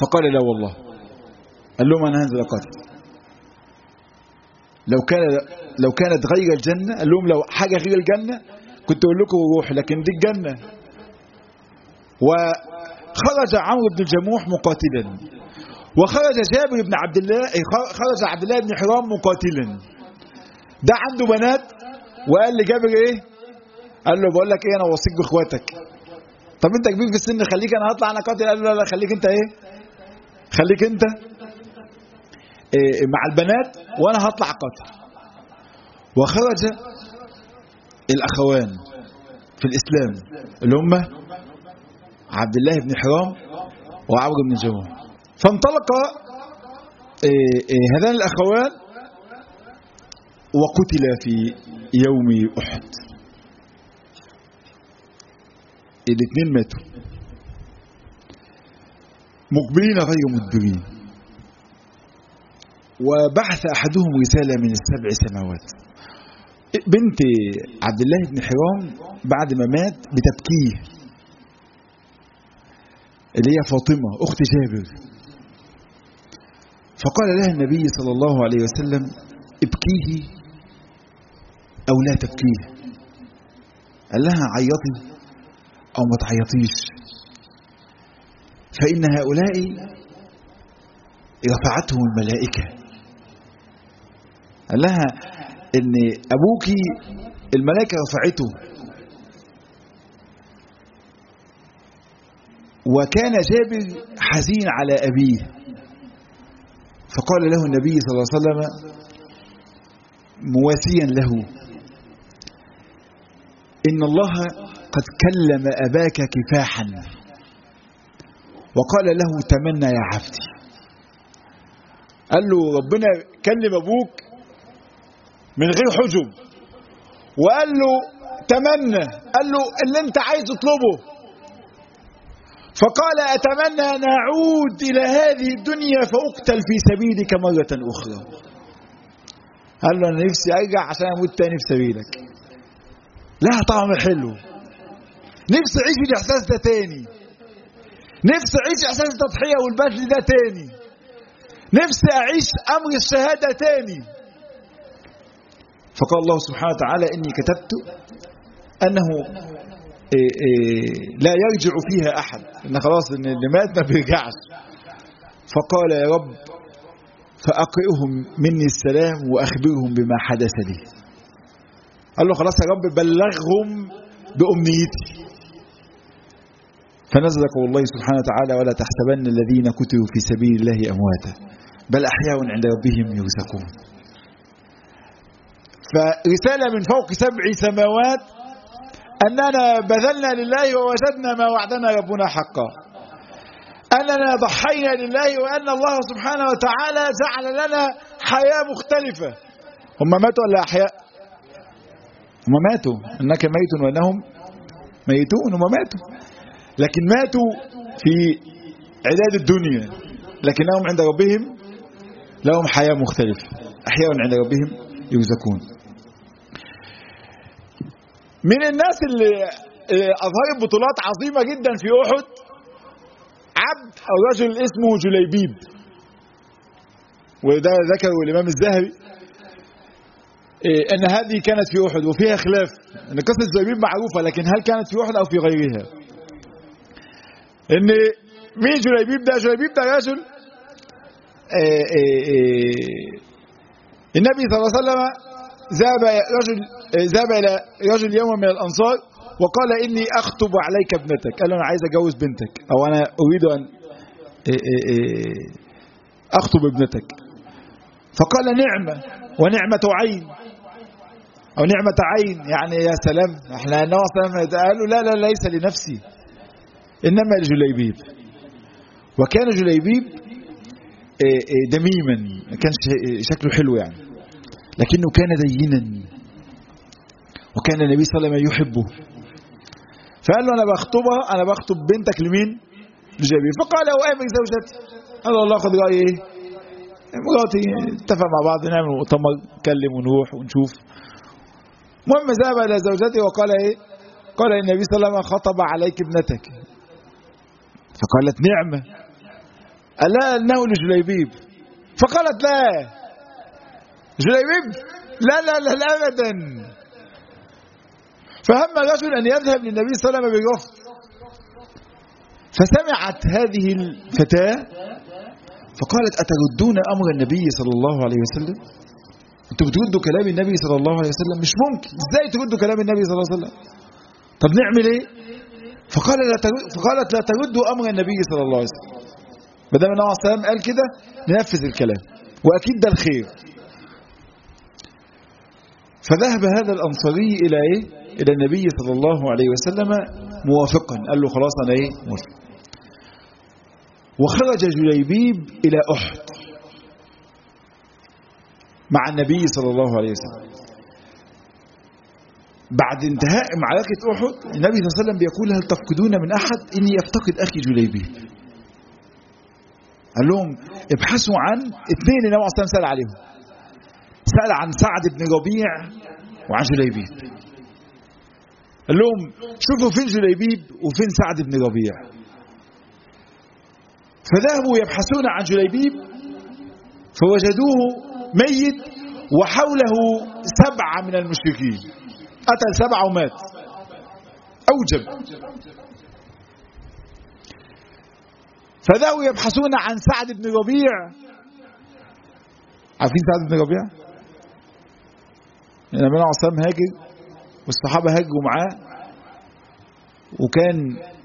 فقال لا والله. قال لهم أنا هنزل أقاتل. لو كان لو كانت غير الجنة قال لهم لو حاجة غير الجنة كنت أقول لكم روح لكن دي الجنه وخرج عمرو بن الجموح مقاتلا. وخرج جابر بن عبد الله خرج عبد الله بن حرام مقاتلا. ده عنده بنات وقال لجابر إيه؟ قال له بقول لك إيه أنا اوصيك بإخواتك. طب أنت كبير في السن خليك أنا هطلع أنا قاتل. قال له لا لا خليك أنت إيه؟ خليك أنت. إيه مع البنات وأنا هطلع قاتل. وخرج الأخوان في الإسلام اللي هم عبد الله بن حرام وعمرو بن جموع فانطلق هذان الأخوان وقتل في يوم أحد. الاثنين ماتوا. مقبلين غير مدبرين. وبعث أحدهم رسالة من السبع سماوات. بنت عبد الله بن حرام بعد ما مات بتبكيه. اللي هي فاطمة أخت جابر. فقال لها النبي صلى الله عليه وسلم ابكيه أو لا تبكيه. قال لها عيطي أو ما تعيطيش. فإن هؤلاء رفعتهم الملائكة. قال لها إن أبوك الملائكة رفعته. وكان جابر حزين على أبيه. فقال له النبي صلى الله عليه وسلم مواسيا له. إن الله قد كلم أباك كفاحا. وقال له تمنى يا عبدي. قال له ربنا كلم أبوك من غير حجب وقال له تمنى. قال له اللي انت عايز اطلبه. فقال أتمنى أن أعود إلى هذه الدنيا فأقتل في سبيلك مرة أخرى. قال له أنا نفسي أرجع عشان أموت تاني في سبيلك. لها طعم حلو. نفسي أعيش الإحساس ده تاني. نفسي أعيش إحساس التضحية والبذل ده تاني. نفسي أعيش أمر الشهادة تاني. فقال الله سبحانه وتعالى إني كتبت أنه إيه إيه لا يرجع فيها أحد. إن خلاص إن اللي مات ما بيرجعش. فقال يا رب فأقرئهم مني السلام وأخبرهم بما حدث لي. قال له خلاص يا رب بلغهم بأمنيتي. فنزل قول الله سبحانه وتعالى ولا تحسبن الذين كتبوا في سبيل الله أمواتا بل أحياء عند ربهم يرزقون. فرسالة من فوق سبع سماوات أننا بذلنا لله ووجدنا ما وعدنا ربنا حقا. أننا ضحينا لله وأن الله سبحانه وتعالى جعل لنا حياة مختلفة. هم ماتوا ولا أحياء؟ هم ماتوا. إنك ميت وأنهم ميتون هم ماتوا. لكن ماتوا في عداد الدنيا. لكنهم عند ربهم لهم حياة مختلفة. أحياء عند ربهم يرزقون. من الناس اللي أظهرت بطولات عظيمة جدا في أحد عبد أو رجل اسمه جليبيب. وده ذكره الإمام الذهبي. أن هذه كانت في أحد وفيها خلاف. أن قصة جليبيب معروفة لكن هل كانت في أحد أو في غيرها؟ أن مين جليبيب ده؟ جليبيب ده رجل النبي صلى الله عليه وسلم ذهب رجل ذهب إلى رجل يوم من الأنصار وقال إني أخطب عليك ابنتك. قال له أنا عايز اجوز بنتك. أو أنا أريد أن أخطب ابنتك. فقال نعمة ونعمة عين. أو نعمة عين يعني يا سلام إحنا النبي صلى الله عليه وسلم قال له لا لا ليس لنفسي إنما لجليبيب. وكان جليبيب دميما. كان شكله حلو يعني. لكنه كان دينا. وكان النبي صلى الله عليه وسلم يحبه. فقال له أنا بخطبها أنا بخطب بنتك لمين؟ لجابر فقال أمر زوجتي قال والله خد رأيي. إيه مراتي اتفق مع بعض نعمل مؤتمر نتكلم ونروح ونشوف. المهم ذهب إلى زوجته وقال إيه؟ قال النبي صلى الله عليه وسلم خطب عليك ابنتك. فقالت نعمه قال لا إنه لجليبيب فقالت لا. جليبيب؟ لا لا لا, لا ابدا. فهم الرجل أن يذهب للنبي صلى الله عليه وسلم فسمعت هذه الفتاة فقالت أتردون أمر النبي صلى الله عليه وسلم؟ أنتوا بتردوا كلام النبي صلى الله عليه وسلم؟ مش ممكن. إزاي تردوا كلام النبي صلى الله عليه وسلم؟ طب نعمل إيه؟ فقال لا فقالت لا تردوا أمر النبي صلى الله عليه وسلم. ما دام النبي عليه السلام قال كده ننفذ الكلام. وأكيد ده الخير. فذهب هذا الأنصاري إلى إيه؟ إلى النبي صلى الله عليه وسلم موافقا. قال له خلاص أنا إيه؟ موافق. وخرج جليبيب إلى أحد مع النبي صلى الله عليه وسلم. بعد انتهاء معركة أحد النبي صلى الله عليه وسلم بيقول هل تفقدون من أحد؟ إني أفتقد أخي جليبيب. قال لهم ابحثوا عن اثنين النبي صلى الله عليه وسلم سأل عليهم. سأل عن سعد بن ربيع وعن جليبيب قال لهم شوفوا فين جليبيب وفين سعد بن ربيع. فذهبوا يبحثون عن جليبيب فوجدوه ميت وحوله سبعة من المشركين. قتل سبعة ومات. أوجب. فذهبوا يبحثون عن سعد بن ربيع. عارفين سعد بن ربيع؟ النبي عليه الصلاة والسلام هاجر والصحابة هاجروا معاه وكان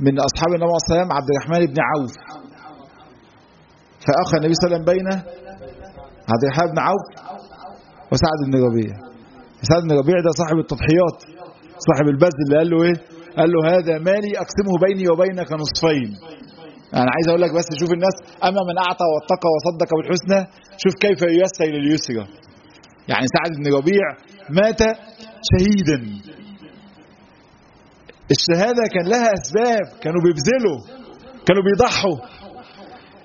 من أصحاب النبي عليه والسلام عبد الرحمن بن عوف. فأخى النبي صلى الله عليه وسلم بين عبد الرحمن بن عوف وسعد بن ربيع. سعد بن ربيع ده صاحب التضحيات صاحب البذل اللي قال له إيه؟ قال له هذا مالي أقسمه بيني وبينك نصفين. أنا عايز أقول لك بس شوف الناس أما من أعطى واتقى وصدق بالحسنى شوف كيف ييسر لليسرى. يعني سعد بن ربيع مات شهيدا. الشهادة كان لها أسباب كانوا بيبذلوا كانوا بيضحوا.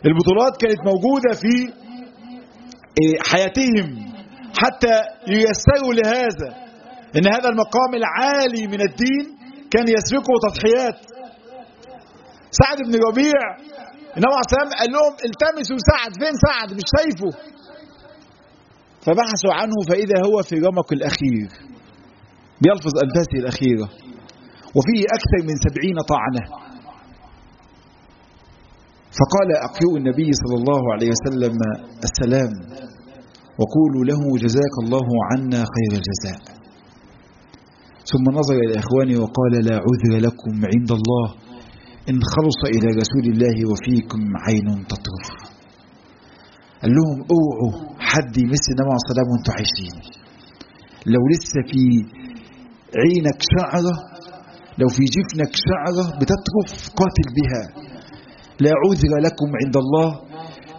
البطولات كانت موجودة في حياتهم حتى ييسروا لهذا إن هذا المقام العالي من الدين كان يسبقه تضحيات. سعد بن ربيع النبي عليه قال لهم التمسوا سعد فين سعد؟ مش شايفه. فبحثوا عنه فإذا هو في رمق الأخير بيلفظ انفاسه الأخيرة وفيه أكثر من سبعين طعنة. فقال اقرئوا النبي صلى الله عليه وسلم السلام وقولوا له جزاك الله عنا خير الجزاء. ثم نظر إلى إخوانه وقال لا عذر لكم عند الله إن خلص إلى رسول الله وفيكم عين تطرف قال لهم أوعوا حد يمس النبي عليه الصلاة وأنتم عايشين. لو لسه في عينك شعرة لو في جفنك شعرة بتطرف قاتل بها. لا عذر لكم عند الله.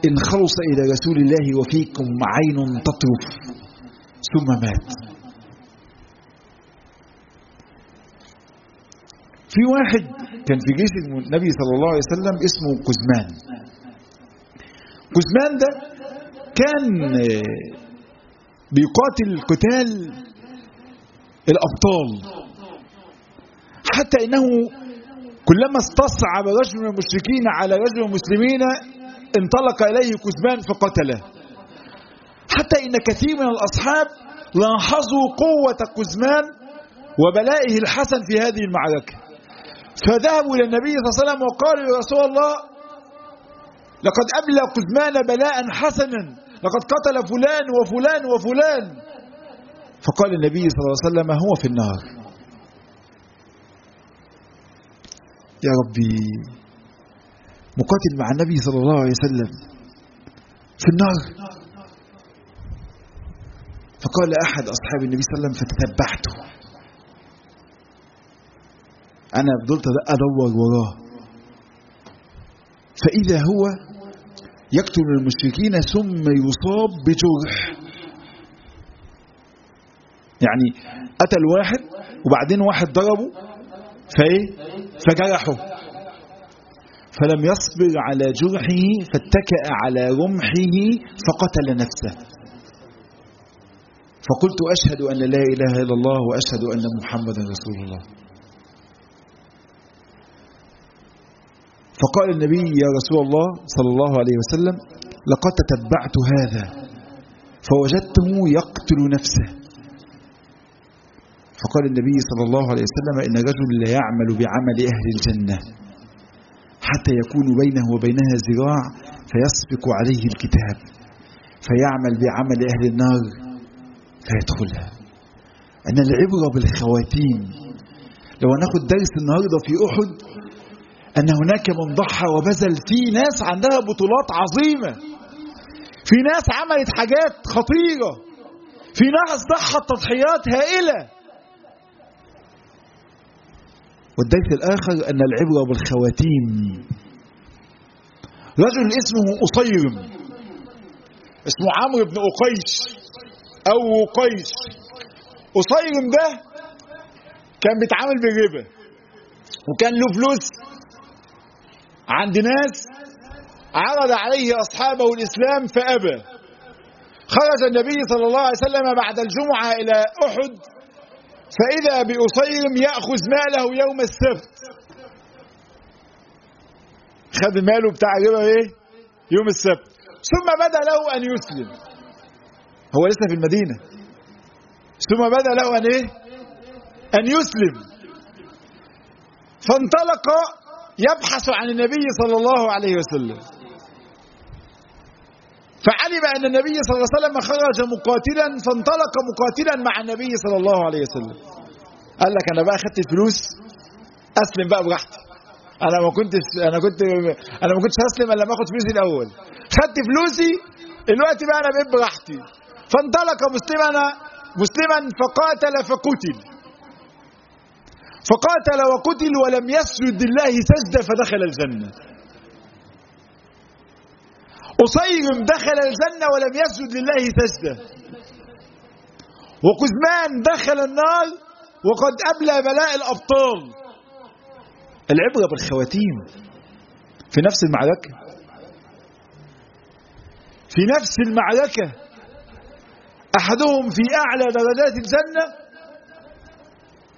إن خلص إلى رسول الله وفيكم عين تطرف. ثم مات. في واحد كان في جيش النبي صلى الله عليه وسلم اسمه قزمان. قزمان ده كان بيقاتل قتال الأبطال. حتى إنه كلما استصعب رجل من المشركين على رجل من المسلمين انطلق إليه كزمان فقتله. حتى إن كثير من الأصحاب لاحظوا قوة كزمان وبلائه الحسن في هذه المعركة. فذهبوا إلى النبي صلى الله عليه وسلم وقالوا يا رسول الله لقد أبلى كزمان بلاء حسنا. لقد قتل فلان وفلان وفلان. فقال النبي صلى الله عليه وسلم هو في النار؟ يا ربي مقاتل مع النبي صلى الله عليه وسلم في النار. فقال أحد أصحاب النبي صلى الله عليه وسلم فتتبعته أنا فضلت أدور وراه. فإذا هو يقتل المشركين ثم يصاب بجرح. يعني قتل واحد وبعدين واحد ضربه فإيه؟ فجرحه. فلم يصبر على جرحه فاتكأ على رمحه فقتل نفسه. فقلت أشهد أن لا إله إلا الله وأشهد أن محمدا رسول الله. فقال النبي يا رسول الله صلى الله عليه وسلم لقد تتبعت هذا فوجدته يقتل نفسه. فقال النبي صلى الله عليه وسلم إن رجل لا يعمل بعمل أهل الجنة حتى يكون بينه وبينها زراع فيسبق عليه الكتاب فيعمل بعمل أهل النار فيدخلها. أن العبرة بالخواتيم لو ناخد درس النهاردة في أحد أن هناك من ضحى وبذل في ناس عندها بطولات عظيمة. في ناس عملت حاجات خطيرة. في ناس ضحت تضحيات هائلة. والدرس الآخر أن العبرة بالخواتيم. رجل اسمه أصيرم اسمه عمرو بن أقيش أو قيش. أصيرم ده كان بيتعامل بالربا. وكان له فلوس. عند ناس عرض عليه أصحابه الإسلام فأبى. خرج النبي صلى الله عليه وسلم بعد الجمعة إلى أحد فإذا بأصيرم يأخذ ماله يوم السبت. خد ماله بتاع إيه؟ يوم السبت. ثم بدا له أن يسلم. هو لسه في المدينة. ثم بدا له أن إيه؟ أن يسلم. فانطلق يبحث عن النبي صلى الله عليه وسلم. فعلم أن النبي صلى الله عليه وسلم خرج مقاتلا فانطلق مقاتلا مع النبي صلى الله عليه وسلم. قال لك أنا بقى خدت الفلوس أسلم بقى براحتي. أنا ما كنتش أنا كنت أنا ما كنتش هسلم إلا لما آخد فلوسي الأول. خدت فلوسي دلوقتي بقى أنا بقيت براحتي. فانطلق مسلما مسلما فقاتل فقتل. فقاتل وقتل ولم يسجد لله سجدة فدخل الجنة. أصيرم دخل الجنة ولم يسجد لله سجدة. وقزمان دخل النار وقد أبلى بلاء الأبطال. العبرة بالخواتيم. في نفس المعركة. في نفس المعركة. أحدهم في أعلى درجات الجنة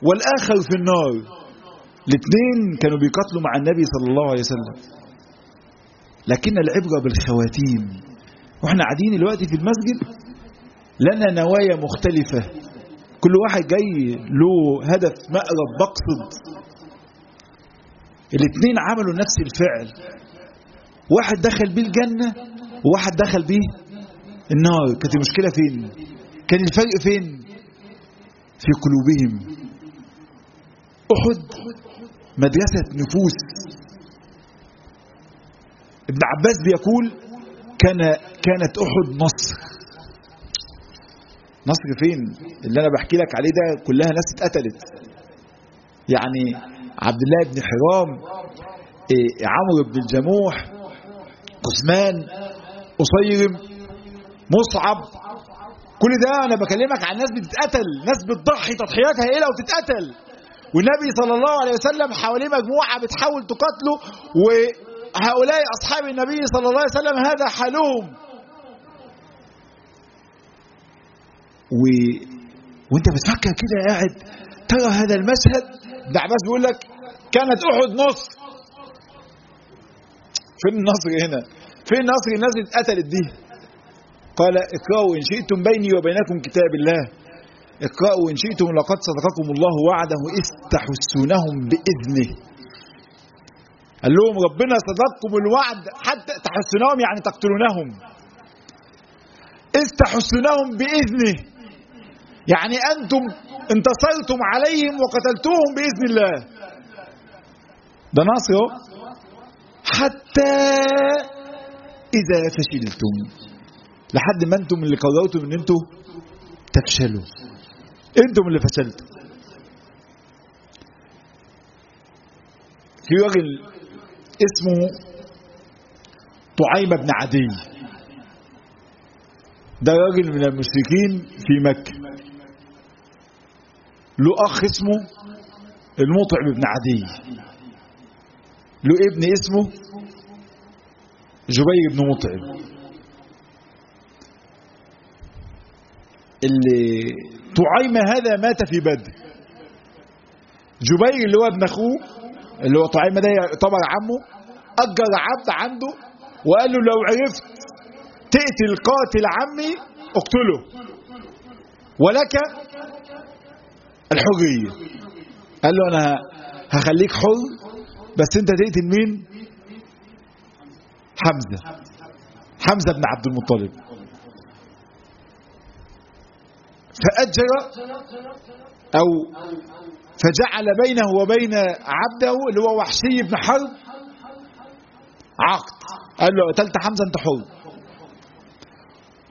والآخر في النار. الاثنين كانوا بيقاتلوا مع النبي صلى الله عليه وسلم. لكن العبرة بالخواتيم. وإحنا قاعدين دلوقتي في المسجد لنا نوايا مختلفة. كل واحد جاي له هدف مقرب مقصد. الاثنين عملوا نفس الفعل. واحد دخل بيه الجنة وواحد دخل بيه النار. كانت المشكلة فين؟ كان الفرق فين؟ في قلوبهم. أحد مدرسة نفوس. ابن عباس بيقول كان كانت أحد نصر. نصر فين؟ اللي أنا بحكي لك عليه ده كلها ناس اتقتلت. يعني عبد الله بن حرام إيه عمرو بن الجموح قسمان أصيرم مصعب. كل ده أنا بكلمك عن ناس بتتقتل ناس بتضحي تضحيات هائلة وتتقتل والنبي صلى الله عليه وسلم حواليه مجموعة بتحاول تقاتله وهؤلاء أصحاب النبي صلى الله عليه وسلم هذا حالهم. و... وأنت بتفكر كده قاعد ترى هذا المشهد؟ ابن عباس بيقول لك كانت أحد نصر. فين النصر هنا؟ فين النصر؟ الناس اللي اتقتلت دي. قال اقرأوا إن شئتم بيني وبينكم كتاب الله. اقرأوا إن شئتم لقد صدقكم الله وعده إذ تحسونهم بإذنه. قال لهم ربنا صدقكم الوعد حتى تحسونهم يعني تقتلونهم. إذ تحسونهم بإذنه. يعني أنتم انتصرتم عليهم وقتلتوهم بإذن الله. ده ناصر حتى إذا فشلتم. لحد ما أنتم اللي قررتم أن أنتم تفشلوا. أنتم اللي فشلتم في راجل اسمه طعيمة بن عدي. ده راجل من المشركين في مكة. له أخ اسمه المطعم بن عدي. له ابن اسمه جبير بن مطعم. اللي طعيمة هذا مات في بدر. جبير اللي هو ابن أخوه اللي هو طعيمة ده يعتبر عمه أجر عبد عنده وقال له لو عرفت تقتل قاتل عمي اقتله. ولك الحرية. قال له أنا هخليك حر بس أنت تقتل مين؟ حمزة. حمزة بن عبد المطلب. فأجر أو فجعل بينه وبين عبده اللي هو وحشي بن حرب عقد. قال له قتلت حمزة أنت حر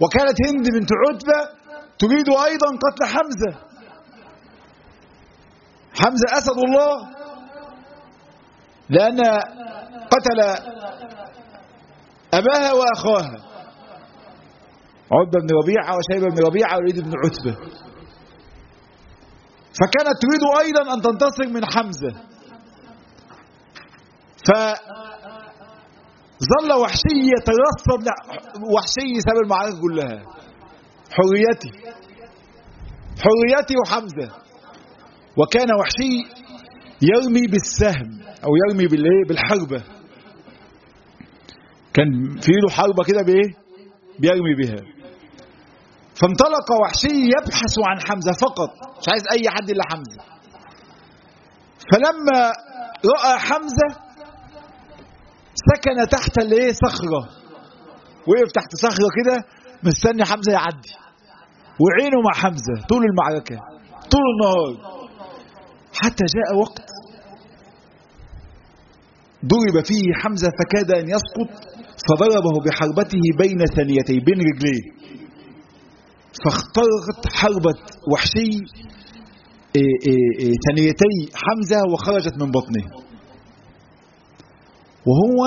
وكانت هند بنت عتبة تريد أيضا قتل حمزة. حمزة أسد الله. لأن قتل أباها وأخاها. عتبة بن ربيعة وشيبة بن ربيعة ووليد بن عتبة. فكانت تريد أيضا أن تنتصر من حمزة. فظل وحشي يترصد وحشي ساب المعارك كلها. حريتي. حريتي وحمزة. وكان وحشي يرمي بالسهم أو يرمي بالإيه؟ بالحربة. كان في له حربة كده بإيه؟ بيرمي بها. فانطلق وحشي يبحث عن حمزة فقط. مش عايز أي حد إلا حمزة. فلما رأى حمزة سكن تحت الإيه؟ صخرة. وقف تحت صخرة كده مستني حمزة يعدي. وعينه مع حمزة طول المعركة طول النهار. حتى جاء وقت ضرب فيه حمزة فكاد أن يسقط. فضربه بحربته بين ثنيتي بين رجليه. فاخترقت حربة وحشي ثنيتي حمزة وخرجت من بطنه. وهو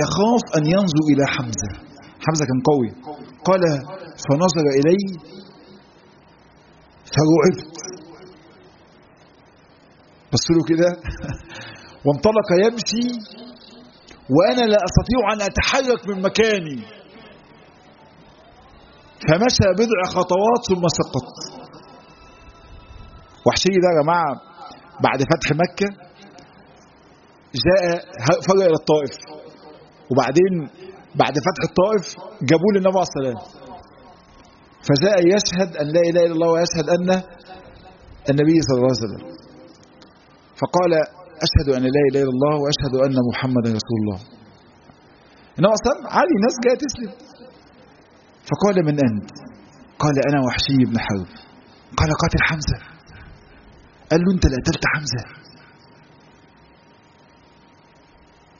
يخاف أن ينظر إلى حمزة. حمزة كان قوي. قال فنظر إلي فرعبت بص له كده. وانطلق يمشي وأنا لا أستطيع أن أتحرك من مكاني. فمشى بضع خطوات ثم سقط. وحشي ده يا جماعة بعد فتح مكة جاء فرق إلى الطائف. وبعدين بعد فتح الطائف جابوه للنبي عليه السلام فجاء يشهد أن لا إله إلا الله ويشهد أن النبي صلى الله عليه وسلم. فقال أشهد أن لا إله إلا الله وأشهد أن محمدا رسول الله. صلى الله عادي ناس جاية تسلم. فقال من أنت؟ قال أنا وحشي بن حرب. قال قاتل حمزة. قال له أنت اللي قتلت حمزة.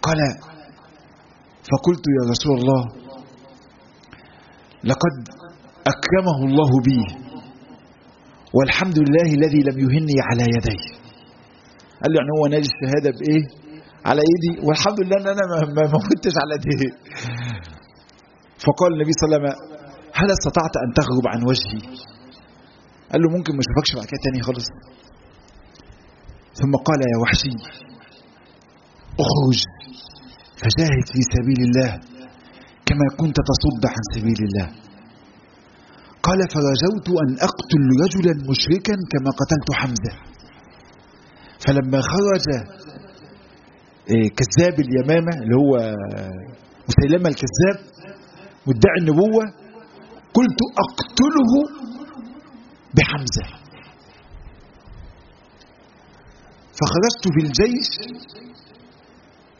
قال فقلت يا رسول الله لقد أكرمه الله بي والحمد لله الذي لم يهني على يدي قال له يعني هو نادي الشهادة بإيه؟ على إيدي والحمد لله إن أنا ما موتش على ايديه فقال النبي صلى الله عليه وسلم هل استطعت أن تغرب عن وجهي؟ قال له ممكن ما أشوفكش بعد كده تاني خالص. ثم قال يا وحشي أخرج فجاهد في سبيل الله كما كنت تصد عن سبيل الله. قال فرجوت أن أقتل رجلا مشركا كما قتلت حمزة. فلما خرج كذاب اليمامة اللي هو مسيلمة الكذاب مدعي النبوة قلت أقتله بحمزة. فخرجت في الجيش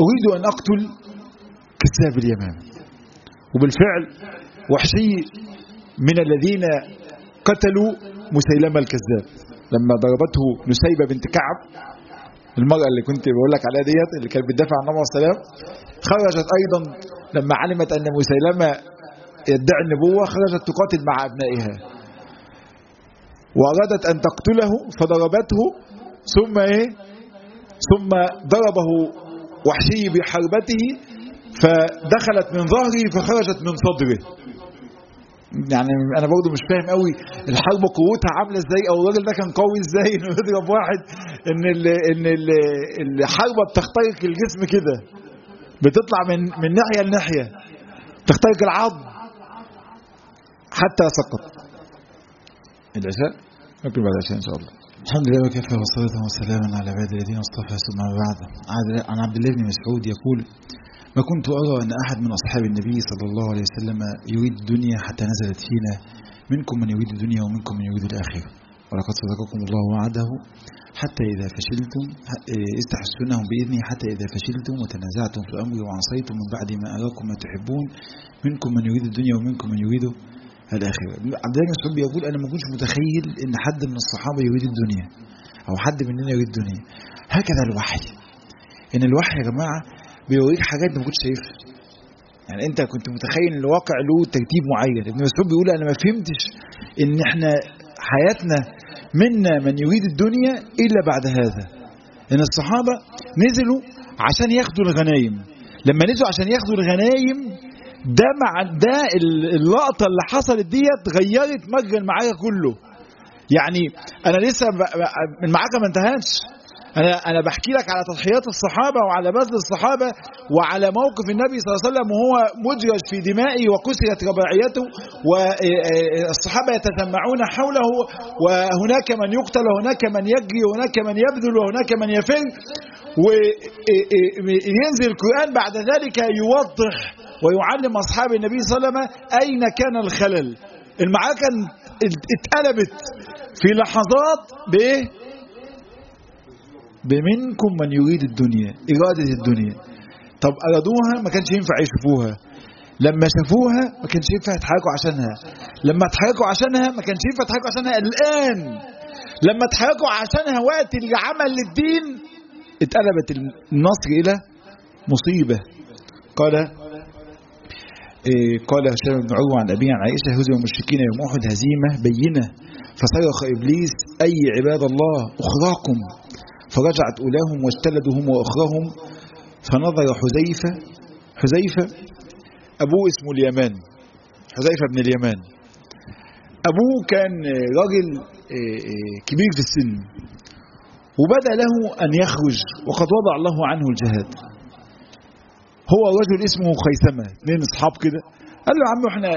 أريد أن أقتل كذاب اليمامة. وبالفعل وحشي من الذين قتلوا مسيلمة الكذاب. لما ضربته نسيبة بنت كعب المرأة اللي كنت بقول لك عليها ديت اللي كانت بتدافع عن النبي عليه السلام خرجت أيضا لما علمت أن مسيلمة يدعي النبوة خرجت تقاتل مع أبنائها. وأرادت أن تقتله فضربته ثم إيه؟ ثم ضربه وحشي بحربته فدخلت من ظهره فخرجت من صدره. يعني أنا برضه مش فاهم قوي الحرب قوتها عاملة إزاي أو الراجل ده كان قوي إزاي؟ إنه يضرب واحد إن ال إن ال الحربة بتخترق الجسم كده. بتطلع من من ناحية لناحية. تخترق العظم. حتى سقط. العشاء؟ نكمل بعد العشاء إن شاء الله. الحمد لله وكفى والصلاة والسلام على عباد الذين اصطفى ثم بعد. عن عبد الله بن مسعود يقول ما كنت أرى أن أحد من أصحاب النبي صلى الله عليه وسلم يريد الدنيا حتى نزلت فينا. منكم من يريد الدنيا ومنكم من يريد الآخرة. ولقد صدقكم الله وعده حتى إذا فشلتم استحسنهم بإذنه حتى إذا فشلتم وتنازعتم في الأمر وعصيتم من بعد ما أراكم ما تحبون. منكم من يريد الدنيا ومنكم من يريد الآخرة. عبد الله بن يقول أنا ما كنتش متخيل إن حد من الصحابة يريد الدنيا أو حد مننا يريد الدنيا. هكذا الوحي. إن الوحي يا جماعة بيوريك حاجات ما كنتش شايفها. يعني أنت كنت متخيل إن الواقع له ترتيب معين. ابن مسعود بيقول أنا ما فهمتش إن إحنا حياتنا منا من يريد الدنيا إلا بعد هذا. إن الصحابة نزلوا عشان ياخدوا الغنايم. لما نزلوا عشان ياخدوا الغنايم ده مع ده اللقطة اللي حصلت ديت غيرت مجرى المعركة كله. يعني أنا لسه المعركة ما انتهتش. أنا أنا بحكي لك على تضحيات الصحابة وعلى بذل الصحابة وعلى موقف النبي صلى الله عليه وسلم وهو مدرج في دمائه وكسرت رباعيته والصحابه يتجمعون حوله وهناك من يقتل وهناك من يجري وهناك من يبذل وهناك من يفر وينزل القرآن بعد ذلك يوضح ويعلم أصحاب النبي صلى الله عليه وسلم أين كان الخلل. المعركة اتقلبت في لحظات بايه بمنكم من يريد الدنيا إرادة الدنيا. طب أرادوها ما كانش ينفع يشوفوها. لما شافوها ما كانش ينفع يتحركوا عشانها. لما اتحركوا عشانها ما كانش ينفع يتحركوا عشانها الآن. لما اتحركوا عشانها وقت العمل للدين اتقلبت النصر إلى مصيبة. قال إيه قال هشام بن عروة عن أبي عن عائشة هزم المشركين يوم أحد هزيمة بينة. فصرخ إبليس أي عباد الله أخراكم؟ فرجعت أولاهم واجتلدوا هم وأخراهم فنظر حذيفة حذيفة أبوه اسمه اليمان حذيفة بن اليمان. أبوه كان راجل كبير في السن وبدأ له أن يخرج وقد وضع الله عنه الجهاد. هو رجل اسمه خيثمة اثنين أصحاب كده. قال له يا عم إحنا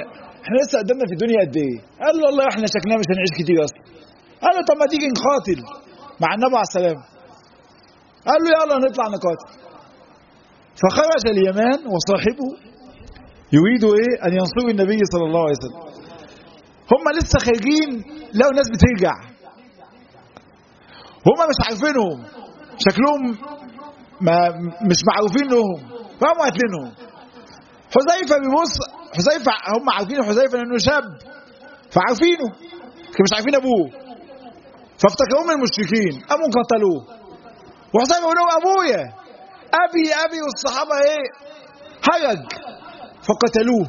إحنا لسه قدامنا في الدنيا قد إيه؟ قال له والله إحنا شكلنا مش هنعيش كتير أصلا. قال له طب ما تيجي نقاتل مع النبي عليه السلام قال له يلا نطلع نقاتل. فخرج اليمان وصاحبه يريد إيه؟ أن ينصروا النبي صلى الله عليه وسلم. هم لسه خارجين لقوا ناس بترجع. هم مش عارفينهم. شكلهم ما مش معروفين لهم. فهم قاتلينهم. حذيفة بيبص حذيفة هم عارفين حذيفة لأنه شاب. فعارفينه. مش عارفين أبوه. فافتكروه من المشركين. قاموا قتلوه وحسين يقول له ابويا ابي ابي والصحابه إيه هرج فقتلوه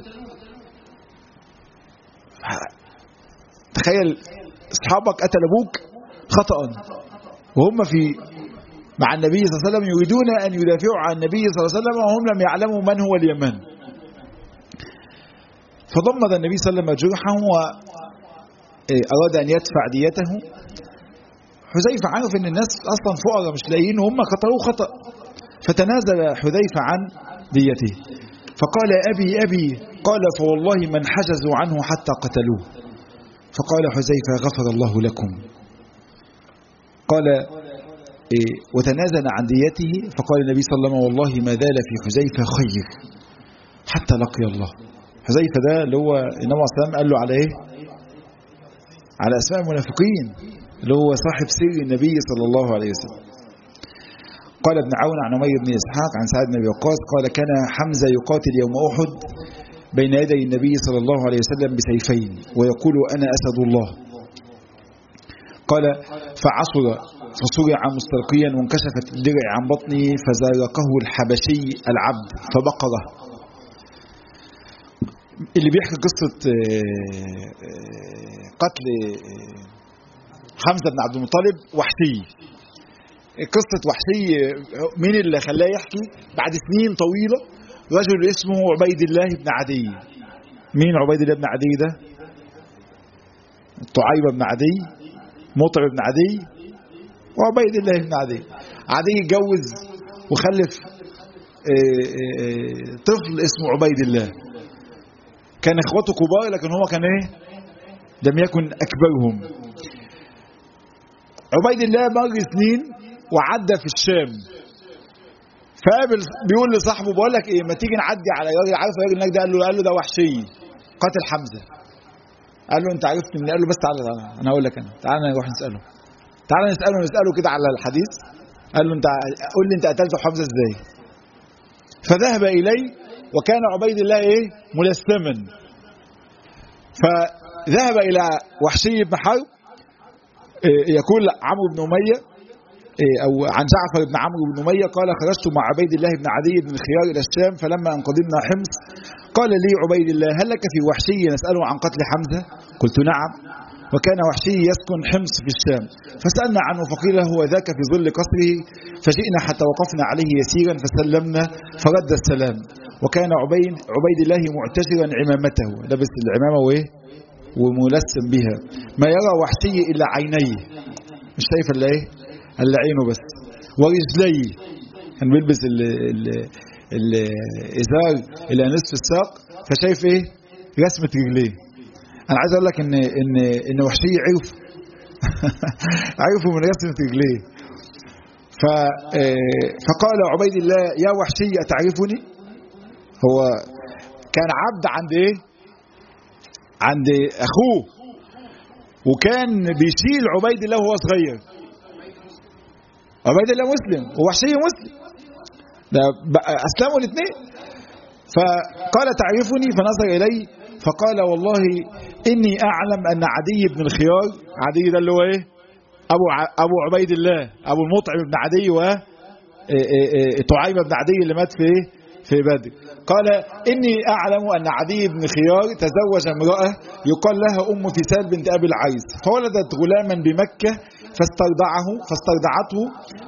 تخيل اصحابك قتل أبوك خطا وهم في مع النبي صلى الله عليه وسلم يريدون ان يدافعوا عن النبي صلى الله عليه وسلم وهم لم يعلموا من هو اليمن فضمد النبي صلى الله عليه وسلم جرحه واراد ان يدفع ديته حذيفة عارف إن الناس أصلا فقراء مش لاقيين وهم قتلوه خطأ. فتنازل حذيفة عن ديته. فقال أبي أبي قال فوالله من حجزوا عنه حتى قتلوه. فقال حذيفة غفر الله لكم. قال إيه وتنازل عن ديته. فقال النبي صلى الله عليه وسلم والله ما زال في حذيفة خير حتى لقي الله. حذيفة ده اللي هو النبي صلى الله عليه وسلم قال له على إيه؟ على أسماء المنافقين. اللي هو صاحب سر النبي صلى الله عليه وسلم. قال ابن عون عن عمير بن إسحاق عن سعد بن أبي وقاص قال كان حمزة يقاتل يوم أحد بين يدي النبي صلى الله عليه وسلم بسيفين ويقول أنا أسد الله. قال فعصر فصرع مستلقيا وانكشفت الدرع عن بطنه فزارقه الحبشي العبد فبقره. اللي بيحكي قصة قتل حمزة بن عبد المطلب وحشي. قصة وحشي مين اللي خلاه يحكي؟ بعد سنين طويلة رجل اسمه عبيد الله بن عدي. مين عبيد الله بن عدي ده؟ طعيبة بن عدي مطعم بن عدي وعبيد الله بن عدي. عدي اتجوز وخلف طفل اسمه عبيد الله. كان إخواته كبار لكن هو كان إيه؟ لم يكن أكبرهم. عبيد الله مر سنين وعدى في الشام. فقابل بيقول لصاحبه بقول لك إيه ما تيجي نعدي على راجل عارف الراجل هناك ده؟ قال له قال له ده وحشي. قاتل حمزة. قال له أنت عرفت من قال له بس تعالى أنا هقول لك أنا. تعالى نروح نسأله. تعالى نسأله نسأله كده على الحديث. قال له أنت قول لي أنت قتلت حمزة إزاي. فذهب إليه وكان عبيد الله إيه؟ ملثما. فذهب إلى وحشي بن حرب يقول عمرو بن أمية أو عن جعفر بن عمرو بن أمية قال خرجت مع عبيد الله بن عدي بن الخيار إلى الشام فلما أن قدمنا حمص قال لي عبيد الله هل لك في وحشي نسأله عن قتل حمزة؟ قلت نعم وكان وحشي يسكن حمص في الشام. فسألنا عنه فقيل هو ذاك في ظل قصره فجئنا حتى وقفنا عليه يسيرا فسلمنا فرد السلام. وكان عبيد, عبيد الله معتشرا عمامته. لبس العمامة وإيه؟ وملسم بها. ما يرى وحشي إلا عينيه. مش شايف إلا إيه؟ إلا عينه بس. ورجليه. كان بيلبس ال ال الإزار إلى نصف الساق. فشايف إيه؟ رسمة رجليه. أنا عايز أقول لك ان ان إن وحشي عرف. عرفوا من رسمة رجليه. ف فقال عبيد الله يا وحشي أتعرفني؟ هو كان عبد عند إيه؟ عند أخوه. وكان بيشيل عبيد الله وهو صغير. عبيد الله مسلم ووحشي مسلم. ده أسلموا الاثنين. فقال تعرفني؟ فنظر إلي فقال والله إني أعلم أن عدي بن الخيار عدي ده اللي هو إيه؟ أبو أبو عبيد الله أبو المطعم بن عدي و طعيمة بن عدي اللي مات في في بدر. قال إني أعلم أن عدي بن خيار تزوج امرأة يقال لها أم فسال بنت أبي العيس. فولدت غلاما بمكة فاسترضعه فاسترضعته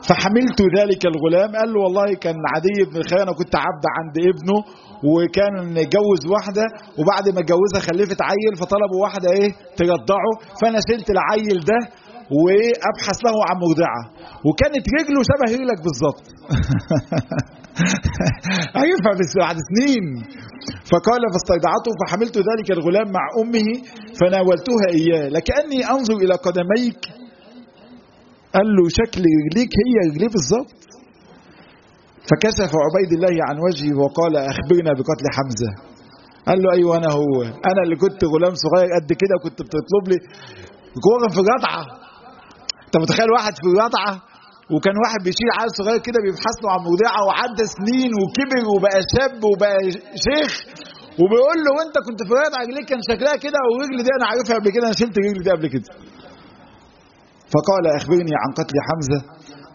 فحملت ذلك الغلام. قال له والله كان عدي بن خيار أنا كنت عبد عند ابنه وكان جوز واحدة وبعد ما اتجوزها خلفت عيل فطلبوا واحدة إيه ترضعه. فأنا شلت العيل ده وأبحث له عن مرضعة. وكانت رجله شبه رجلك بالظبط. عرفها بعد سنين. فقال فاسترضعته فحملت ذلك الغلام مع أمه فناولتها إياه. لكأني أنظر إلى قدميك. قال له شكل رجليك هي رجليه بالظبط؟ فكشف عبيد الله عن وجهه وقال أخبرنا بقتل حمزة. قال له أيوه أنا هو. أنا اللي كنت غلام صغير قد كده كنت بتطلب لي كورة في رضعه أنت متخيل واحد في رضعه وكان واحد بيشيل عيل صغير كده بيبحث له عن مرضعه وعدى سنين وكبر وبقى شاب وبقى شيخ وبيقول له وأنت كنت في رضعه رجليك كان شكلها كده والرجل دي أنا عارفها قبل كده أنا شلت الرجل دي قبل كده. فقال أخبرني عن قتل حمزة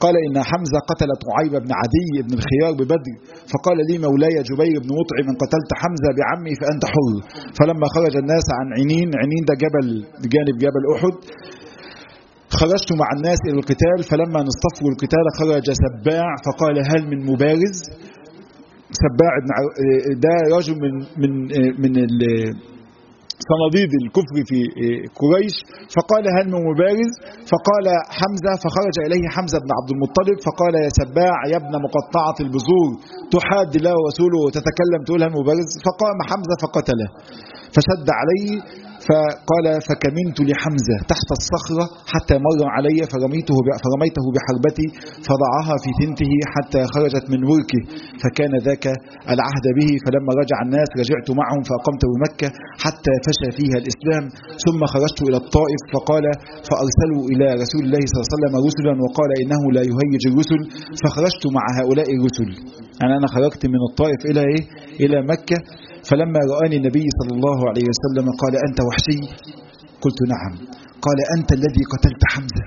قال إن حمزة قتل طعيب بن عدي بن الخيار ببدر فقال لي مولاي جبير بن مطعم إن قتلت حمزة بعمي فأنت حر. فلما خرج الناس عن عنين عنين ده جبل جانب جبل أحد خرجت مع الناس إلى القتال فلما نصطفوا القتال خرج سباع فقال هل من مبارز؟ سباع ده رجل من من من صناديد الكفر في قريش فقال هل من مبارز؟ فقال حمزة فخرج إليه حمزة بن عبد المطلب فقال يا سباع يا ابن مقطعة البذور تحاد الله ورسوله وتتكلم تقول هل مبارز؟ فقام حمزة فقتله فشد عليه فقال فكمنت لحمزة تحت الصخرة حتى مر علي فرميته فرميته بحربتي فضعها في ثنته حتى خرجت من وركه فكان ذاك العهد به فلما رجع الناس رجعت معهم فأقمت بمكة حتى فشى فيها الإسلام ثم خرجت إلى الطائف فقال فأرسلوا إلى رسول الله صلى الله عليه وسلم رسلا وقال إنه لا يهيج الرسل فخرجت مع هؤلاء الرسل يعني أنا خرجت من الطائف إلى إيه؟ إلى مكة فلما رآني النبي صلى الله عليه وسلم قال أنت وحشي؟ قلت نعم. قال أنت الذي قتلت حمزة.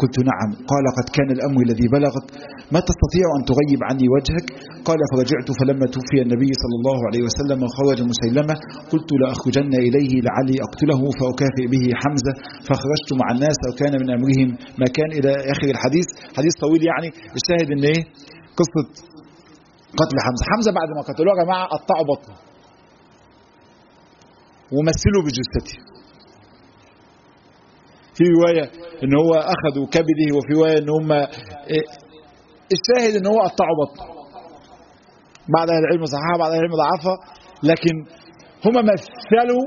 قلت نعم. قال قد كان الأمر الذي بلغك ما تستطيع أن تغيب عني وجهك؟ قال فرجعت فلما توفي النبي صلى الله عليه وسلم وخرج مسيلمة. قلت لأخرجن إليه لعلي أقتله فأكافئ به حمزة. فخرجت مع الناس أو كان من أمرهم. ما كان إلى آخر الحديث. حديث طويل يعني. الشاهد أن إيه؟ قصة قتل حمزة. حمزة بعد ما قتلوه يا جماعة قطعوا بطنه. ومثلوا بجثته في رواية إن هو اخذوا كبده وفي رواية إن هم الشاهد إن هو قطعوا بطنه بعد العلم صححها بعد العلم ضعفها لكن هم مثلوا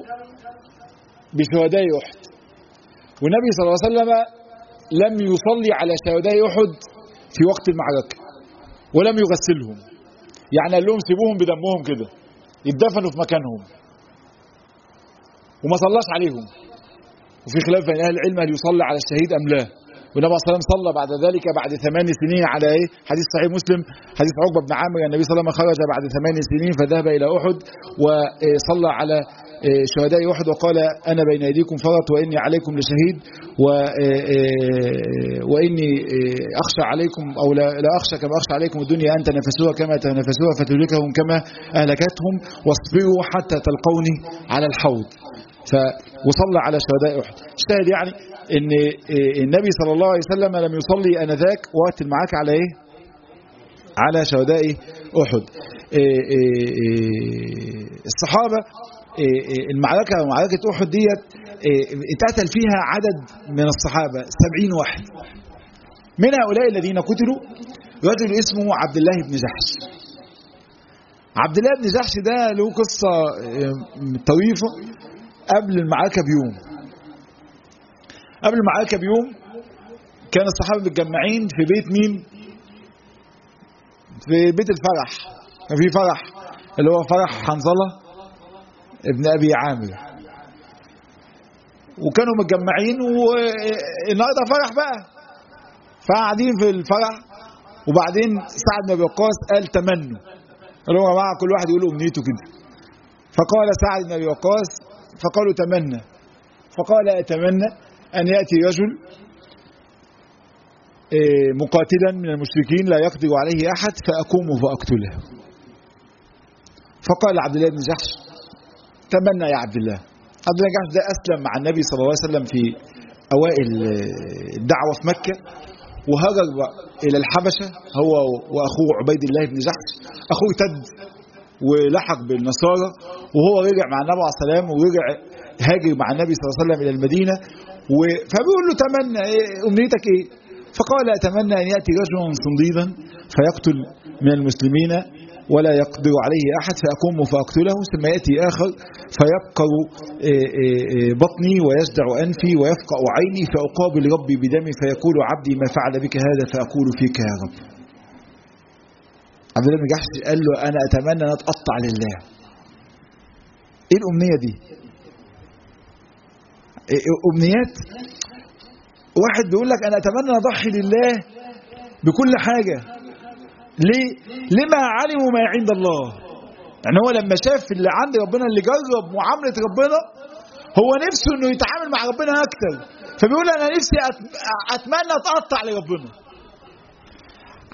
بشهداء أحد. والنبي صلى الله عليه وسلم لم يصلي على شهداء أحد في وقت المعركة ولم يغسلهم. يعني قال لهم سيبوهم بدمهم كده يدفنوا في مكانهم. وما صلاش عليهم. وفي خلاف بين أهل العلم هل يصلى على الشهيد أم لا؟ والنبي صلى الله عليه وسلم صلى بعد ذلك بعد ثمان سنين على إيه؟ حديث صحيح مسلم. حديث عقبة بن عامر النبي صلى الله عليه وسلم خرج بعد ثمان سنين فذهب إلى أحد وصلى على شهداء أحد وقال أنا بين أيديكم فرط وإني عليكم لشهيد و وإني أخشى عليكم أو لا أخشى كما أخشى عليكم الدنيا أن تنافسوها كما تنافسوها فتهلكهم كما أهلكتهم واصبروا حتى تلقوني على الحوض. وصلى على شهداء أحد. الشاهد يعني إن النبي صلى الله عليه وسلم لم يصلي آنذاك وقت المعركة على إيه؟ على شهداء أحد. الصحابة المعركة معركة أحد ديت اتقتل فيها عدد من الصحابة سبعين واحد. من هؤلاء الذين قتلوا رجل اسمه عبد الله بن جحش. عبد الله بن جحش ده له قصة طريفة قبل المعركة بيوم. قبل المعركة بيوم كان الصحابة متجمعين في بيت مين؟ في بيت الفرح. كان في فرح اللي هو فرح حنظلة ابن أبي عامر. وكانوا متجمعين والنهاردة فرح بقى. فقاعدين في الفرح. وبعدين سعد بن وقاص قال تمنوا. يا جماعة كل واحد يقول أمنيته كده. فقال سعد بن أبي وقاص فقالوا تمنى. فقال أتمنى أن يأتي رجل مقاتلا من المشركين لا يقدر عليه أحد فاقوم فاقتله فقال عبد الله بن جحش تمنى يا عبد الله. عبد الله بن جحش ده أسلم مع النبي صلى الله عليه وسلم في أوائل الدعوة في مكة وهاجر إلى الحبشة هو وأخوه عبيد الله بن جحش. أخوه ارتد ولحق بالنصارى وهو رجع مع النبي عليه السلام ورجع هاجر مع النبي صلى الله عليه وسلم إلى المدينة فبيقول له تمنى إيه أمنيتك إيه؟ فقال أتمنى أن يأتي رجل صنديدا فيقتل من المسلمين ولا يقدر عليه أحد فأقوم فأقتله ثم يأتي آخر فيبقر بطني ويجدع أنفي ويفقع عيني فأقابل ربي بدمي فيقول عبدي ما فعل بك هذا فأقول فيك يا رب. عبد الله بن جحش قال له أنا أتمنى أن أتقطع لله. إيه الأمنية دي؟ أمنيات؟ واحد بيقول لك أنا أتمنى أن أضحي لله بكل حاجة. ليه؟ لما علموا ما عند الله. يعني هو لما شاف اللي عند ربنا اللي جرب معاملة ربنا هو نفسه إنه يتعامل مع ربنا أكتر. فبيقول أنا نفسي أتمنى أتقطع لربنا.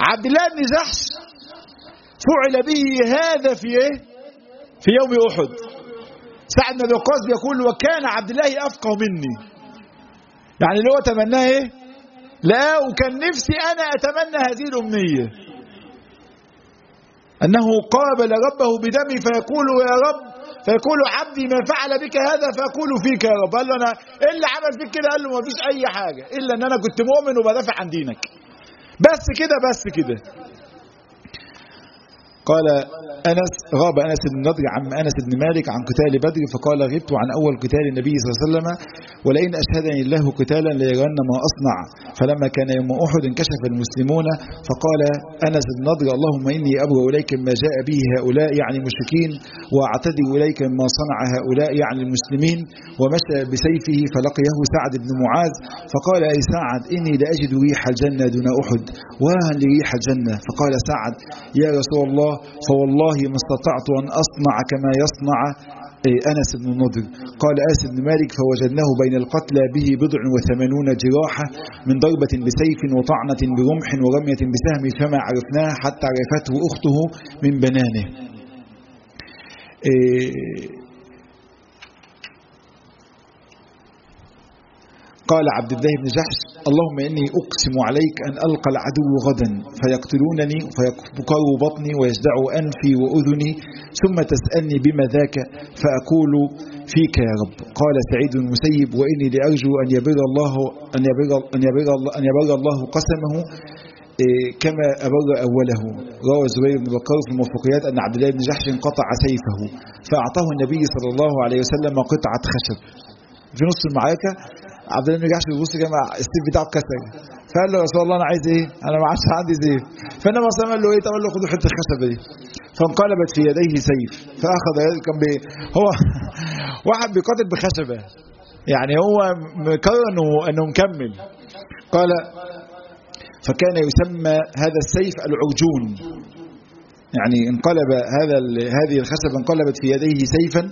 عبد الله بن جحش فعل به هذا في إيه؟ في يوم أحد. سعد بن وقاص بيقول وكان عبد الله أفقه مني. يعني اللي هو تمناه إيه؟ لا وكان نفسي أنا أتمنى هذه الأمنية. أنه قابل ربه بدمي فيقول يا رب فيقول عبدي ما فعل بك هذا فأقول فيك يا رب. قال له أنا إيه اللي عمل فيك كده. قال له ما فيش أي حاجة إلا أن أنا كنت مؤمن وبدافع عن دينك. بس كده بس كده. قال أنس غاب أنس بن نضر عن أنس بن مالك عن قتال بدر فقال غبت عن أول قتال النبي صلى الله عليه وسلم ولئن أشهدني الله قتالا ليرن ما أصنع فلما كان يوم أحد انكشف المسلمون فقال أنس بن نضر اللهم إني أبرأ إليك ما جاء به هؤلاء يعني المشركين وأعتدي إليك ما صنع هؤلاء يعني المسلمين ومشى بسيفه فلقيه سعد بن معاذ فقال أي سعد إني لأجد ريح الجنة دون أحد وهل لريح الجنة فقال سعد يا رسول الله فوالله ما استطعت أن أصنع كما يصنع. أنس بن النضر قال أنس بن مالك فوجدناه بين القتلى به بضع وثمانون جراحة من ضربة بسيف وطعنة برمح ورمية بسهم فما عرفناه حتى عرفته أخته من بنانه. قال عبد الله بن جحش اللهم إني أقسم عليك أن ألقى العدو غدا فيقتلونني فيبقروا بطني ويجدعوا أنفي وأذني ثم تسألني بما ذاك فأقول فيك يا رب. قال سعيد المسيب وإني لأرجو أن يبر الله أن يبر أن يبر الله, أن يبر الله قسمه كما أبر أوله. روى الزبير بن بكر في الموفقيات أن عبد الله بن جحش قطع سيفه فأعطاه النبي صلى الله عليه وسلم قطعة خشب. في نص المعركة عبد الله جحش بيبص كده السيف بتاعه اتكسر فقال له يا رسول الله أنا عايز إيه؟ أنا ما عادش عندي سيف. فالنبي صلى الله عليه وسلم قال له إيه؟ طب قال له خد حتة الخشبة دي. فانقلبت في يديه سيف. فأخذ كان بي هو واحد بيقاتل بخشبة. يعني هو مقرر انه إنه مكمل. قال فكان يسمى هذا السيف العرجون يعني انقلب هذا هذه الخشبة انقلبت في يديه سيفا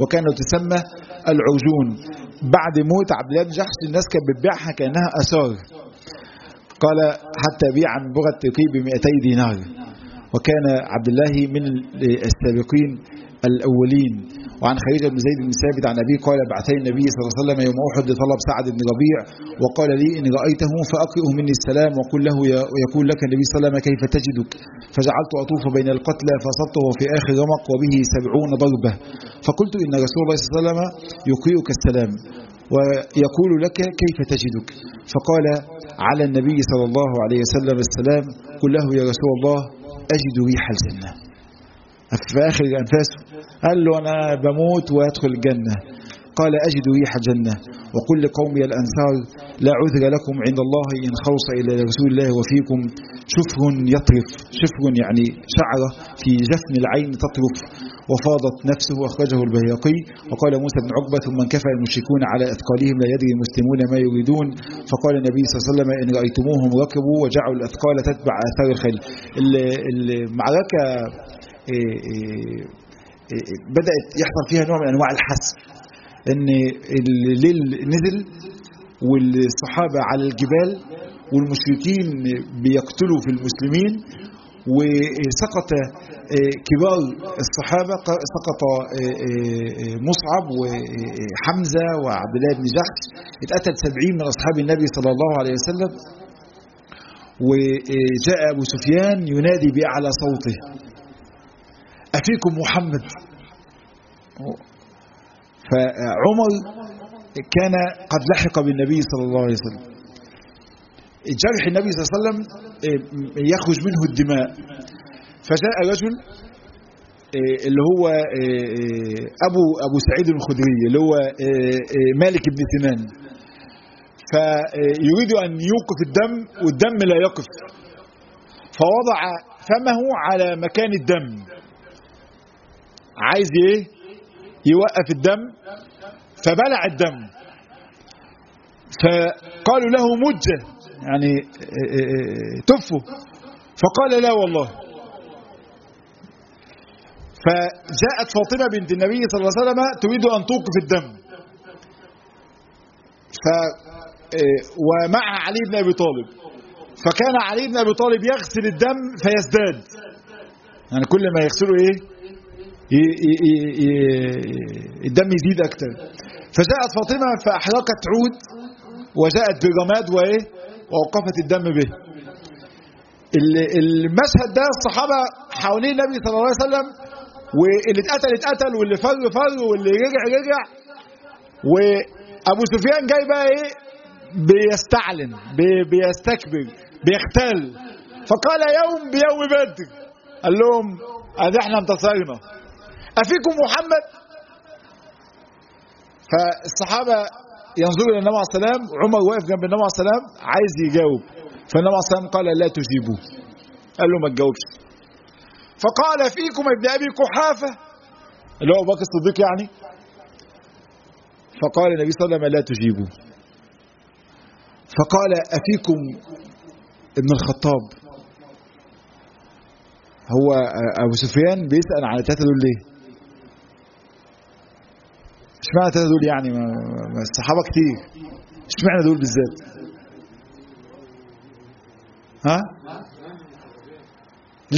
وكانت تسمى العرجون بعد موت عبد الله بن جحش الناس كانت بتبيعها كأنها آثار. قال حتى بيع من بغة تركي ب 200 دينار. وكان عبد الله من السابقين الأولين. وعن خديجة بن زيد بن ثابت عن أبيه قال بعثني النبي صلى الله عليه وسلم يوم أحد لطلب سعد بن ربيع وقال لي إن رأيته فأقرئه مني السلام وقل له يقول لك النبي صلى الله عليه وسلم كيف تجدك؟ فجعلت أطوف بين القتلى فصبته في آخر رمق وبه سبعون ضربة. فقلت إن رسول الله صلى الله عليه وسلم يقرئك السلام ويقول لك كيف تجدك؟ فقال على النبي صلى الله عليه وسلم السلام قل له يا رسول الله أجد ريح الجنة. في آخر أنفاسه قال له أنا بموت وأدخل الجنة. قال أجد ريح الجنة وقل لقومي الأنصار لا عذر لكم عند الله إن خلص إلى رسول الله وفيكم. شفر يطرف شفر يعني شعرة في جفن العين تطرف. وفاضت نفسه أخرجه البيهقي وقال موسى بن عقبة ثم انكفى المشركون على أثقالهم لا يدري المسلمون ما يريدون. فقال النبي صلى الله عليه وسلم إن رأيتموهم ركبوا وجعلوا الأثقال تتبع آثار الخيل. المعركة بدأت يحصل فيها نوع من أنواع الحسم إن الليل نزل والصحابة على الجبال والمشركين بيقتلوا في المسلمين وسقط كبار الصحابة سقط مصعب وحمزة وعبد الله بن جحش. اتقتل سبعين من أصحاب النبي صلى الله عليه وسلم. وجاء أبو سفيان ينادي بأعلى صوته. أفيكم محمد. فعمر كان قد لحق بالنبي صلى الله عليه وسلم. جرح النبي صلى الله عليه وسلم يخرج منه الدماء. فجاء رجل اللي هو أبو أبو سعيد الخدري اللي هو مالك بن سنان. فيريد أن يوقف الدم والدم لا يقف. فوضع فمه على مكان الدم. عايز إيه؟ يوقف الدم. فبلع الدم. فقالوا له مجة يعني تفه فقال لا والله. فجاءت فاطمة بنت النبي صلى الله عليه وسلم تريد أن توقف الدم. ف ومعها علي بن أبي طالب. فكان علي بن أبي طالب يغسل الدم فيزداد. يعني كل ما يغسله إيه؟ الدم يزيد أكتر. فجاءت فاطمة فأحرقت عود وجاءت برماد وإيه؟ ووقفت الدم به. المشهد ده الصحابة حوالين النبي صلى الله عليه وسلم واللي اتقتل اتقتل واللي فر فر واللي رجع رجع. وأبو سفيان جاي بقى إيه؟ بيستعلن بيستكبر بيختل. فقال يوم بيوم بدر. قال لهم إحنا انتصرنا أفيكم محمد؟ فالصحابة ينظروا إلى النبي عليه السلام عمر واقف جنب النبي عليه السلام عايز يجاوب. فالنبي عليه السلام قال لا تجيبوه. قال له ما تجاوبش. فقال فيكم ابن أبي قحافه اللي هو أبو بكر الصديق يعني. فقال النبي صلى الله عليه وسلم لا تجيبوه. فقال أفيكم ابن الخطاب. هو أبو سفيان بيسأل على الثلاثه دول ليه؟ اشمعنى الثلاثه دول يعني الصحابة كتير. اشمعنى دول بالذات. ها؟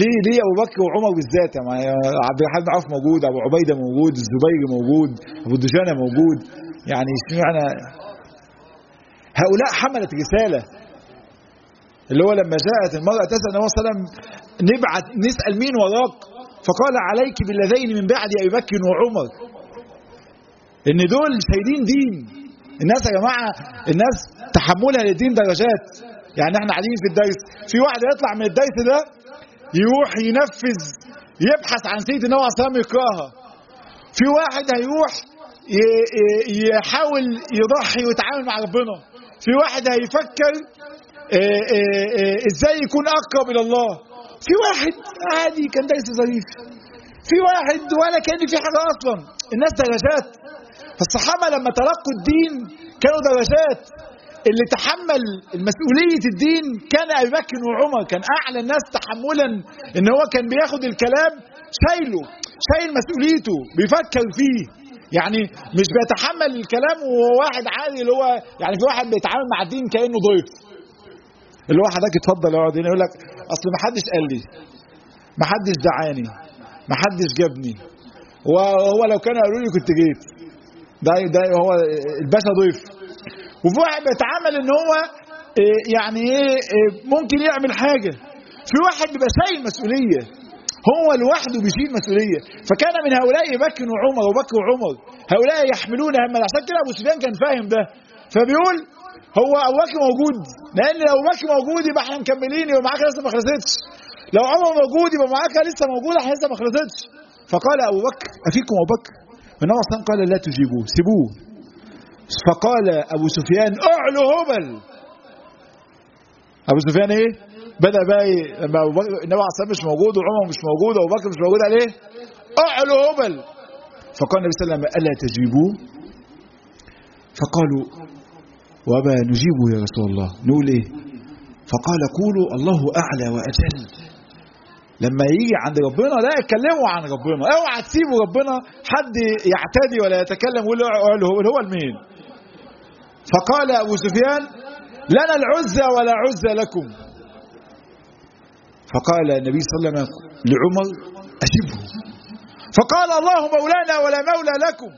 ليه ليه أبو بكر وعمر بالذات؟ يعني عبد الرحمن بن عوف موجود أبو عبيدة موجود الزبير موجود أبو دجانة موجود. يعني اشمعنى هؤلاء حملت رسالة. اللي هو لما جاءت المرأة تسأل النبي صلى الله عليه وسلم نبعت نسأل مين وراك؟ فقال عليك بالذين من بعد أبي بكر وعمر. إن دول شايلين دين. الناس يا جماعة الناس تحملها للدين درجات. يعني إحنا قاعدين في الدرس. في واحد يطلع من الدرس ده يروح ينفذ يبحث عن سيدة النبي عليه الصلاة يقراها في واحد هيروح يحاول يضحي ويتعامل مع ربنا. في واحد هيفكر إيه إيه إيه إزاي يكون أقرب إلى الله. في واحد عادي كان درس ظريف. في واحد ولا كان في حاجة أصلا. الناس درجات. فالصحابه لما تلقوا الدين كانوا درجات. اللي تحمل مسؤولية الدين كان أبي بكر وعمر. كان أعلى الناس تحملا إن هو كان بياخد الكلام شايله شايل مسؤوليته بيفكر فيه. يعني مش بيتحمل الكلام وهو واحد عادي اللي هو يعني في واحد بيتعامل مع الدين كأنه ضيف. اللي هو حضرتك اتفضل اقعد هنا يقول لك أصل ما حدش قال لي ما حدش دعاني ما حدش جابني. وهو لو كانوا قالوا لي كنت جيت. ده ده هو الباشا ضيف. وفي واحد بيتعامل إن هو إيه يعني إيه إيه ممكن يعمل حاجة. في واحد بيبقى شايل مسؤولية. هو لوحده بيشيل مسؤولية. فكان من هؤلاء بكر وعمر وبكر وعمر. هؤلاء يحملون هم عشان كده أبو سفيان كان فاهم ده. فبيقول هو أبو بكر موجود. لأن لو بكر موجود يبقى إحنا مكملين يبقى معاك لسه ما خلصتش. لو عمر موجود يبقى معاك لسه موجوده إحنا لسه ما خلصتش. فقال أبو بكر أفيكم أبو بكر؟ النبي صلى قال لا تجيبوه. سيبوه. فقال أبو سفيان أعلو هبل. أبو سفيان إيه؟ بدأ بقى إيه؟ لما النبي عليه الصلاه مش موجود وعمر مش موجود وأبو بكر مش موجود عليه أعلو هبل. فقال النبي صلى الله عليه وسلم ألا تجيبوه؟ فقالوا وما نجيبه يا رسول الله. نقول إيه؟ فقال قولوا الله أعلى وأجل. لما يجي عند ربنا لا اتكلموا عن ربنا. اوعى تسيبوا ربنا حد يعتدي ولا يتكلم ويقول هو هو المين. فقال أبو سفيان لنا العزى ولا عزى لكم. فقال النبي صلى الله عليه وسلم لعمر اجبه فقال الله مولانا ولا مولى لكم.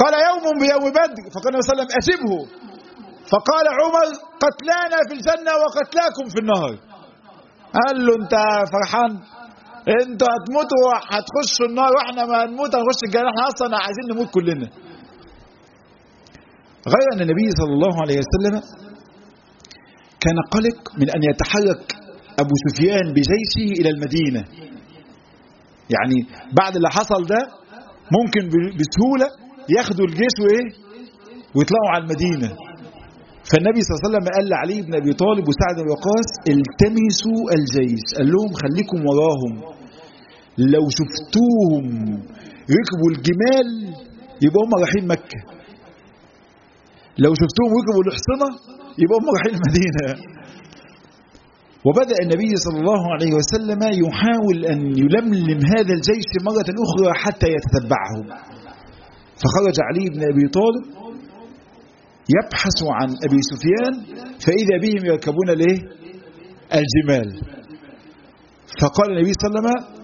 قال يوم بيوم بدر. فقال النبي صلى الله عليه وسلم اجبه فقال عمر قتلانا في الجنة وقتلاكم في النار قال له انت فرحان؟ أنتوا هتموتوا هتخشوا النار وإحنا ما هنموت هنخش الجنة. إحنا أصلا عايزين نموت كلنا. غير أن النبي صلى الله عليه وسلم كان قلق من أن يتحرك أبو سفيان بجيشه إلى المدينة. يعني بعد اللي حصل ده ممكن بسهولة ياخدوا الجيش وإيه؟ ويطلعوا على المدينة. فالنبي صلى الله عليه وسلم قال لعلي بن أبي طالب وسعد بن وقاص التمسوا الجيش. قال لهم خليكم وراهم. لو شفتوهم ركبوا الجمال يبقى هم رايحين مكة. لو شفتوهم ركبوا الحصنة يبقى هم رايحين المدينة. وبدأ النبي صلى الله عليه وسلم يحاول أن يلملم هذا الجيش مرة أخرى حتى يتتبعهم. فخرج علي بن أبي طالب يبحث عن أبي سفيان فإذا بهم يركبون الايه الجمال. فقال النبي صلى الله عليه وسلم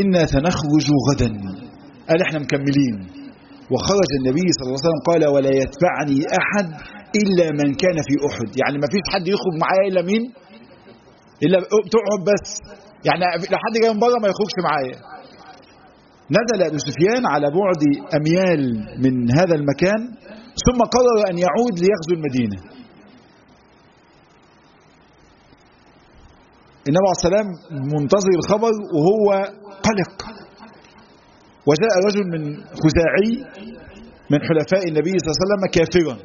إنا سنخرج غدا. قال إحنا مكملين. وخرج النبي صلى الله عليه وسلم قال ولا يتبعني أحد إلا من كان في أحد. يعني ما فيش حد يخرج معايا إلا مين؟ إلا تقعد بس. يعني لو حد جاي من بره ما يخرجش معايا. نزل أبو سفيان على بعد أميال من هذا المكان ثم قرر أن يعود ليغزو المدينة. النبي عليه السلام منتظر الخبر وهو قلق. وجاء رجل من خزاعي من حلفاء النبي صلى الله عليه وسلم كافرا.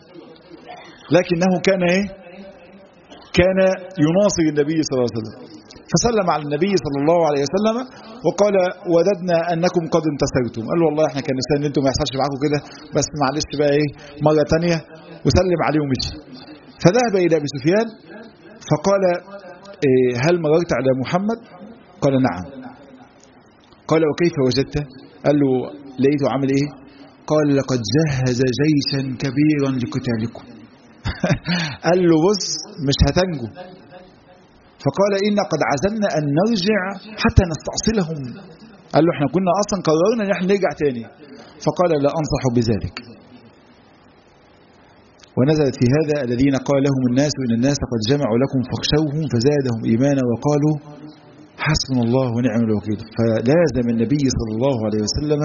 لكنه كان إيه؟ كان يناصر النبي صلى الله عليه وسلم. فسلم على النبي صلى الله عليه وسلم وقال وددنا أنكم قد انتصرتم. قال له والله إحنا كان نستنى أنتم ما يحصلش معاكم كده بس معلش بقى إيه مرة ثانية وسلم عليه ومشي فذهب إلى أبي سفيان فقال إيه هل مررت على محمد؟ قال نعم. قال وكيف وجدته قال له لقيته عامل إيه؟ قال لقد جهز جيشا كبيرا لقتالكم. قال له بص مش هتنجو. فقال إن قد عزمنا أن نرجع حتى نستأصلهم. قال له إحنا كنا أصلا قررنا إن إحنا نرجع تاني. فقال لا أنصح بذلك. ونزلت في هذا الذين قال لهم الناس إن الناس قد جمعوا لكم فاخشوهم فزادهم إيمانا وقالوا حسبنا الله ونعم الوكيل. فلازم النبي صلى الله عليه وسلم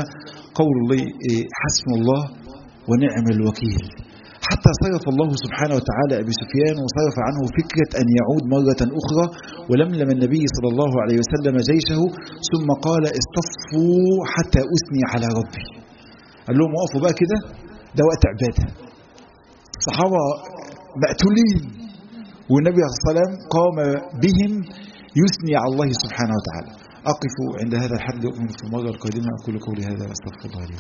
قول الله حسبنا الله ونعم الوكيل. حتى صرف الله سبحانه وتعالى أبي سفيان وصرف عنه فكرة أن يعود مرة أخرى ولملم النبي صلى الله عليه وسلم جيشه ثم قال اصطفوا حتى أثني على ربي. قال لهم وقفوا بقى كده؟ ده وقت عبادة. الصحابة مقتولين. والنبي عليه الصلاة والسلام قام بهم يثني على الله سبحانه وتعالى. أقف عند هذا الحد في المرة القادمة. أقول قولي هذا وأستغفر الله لي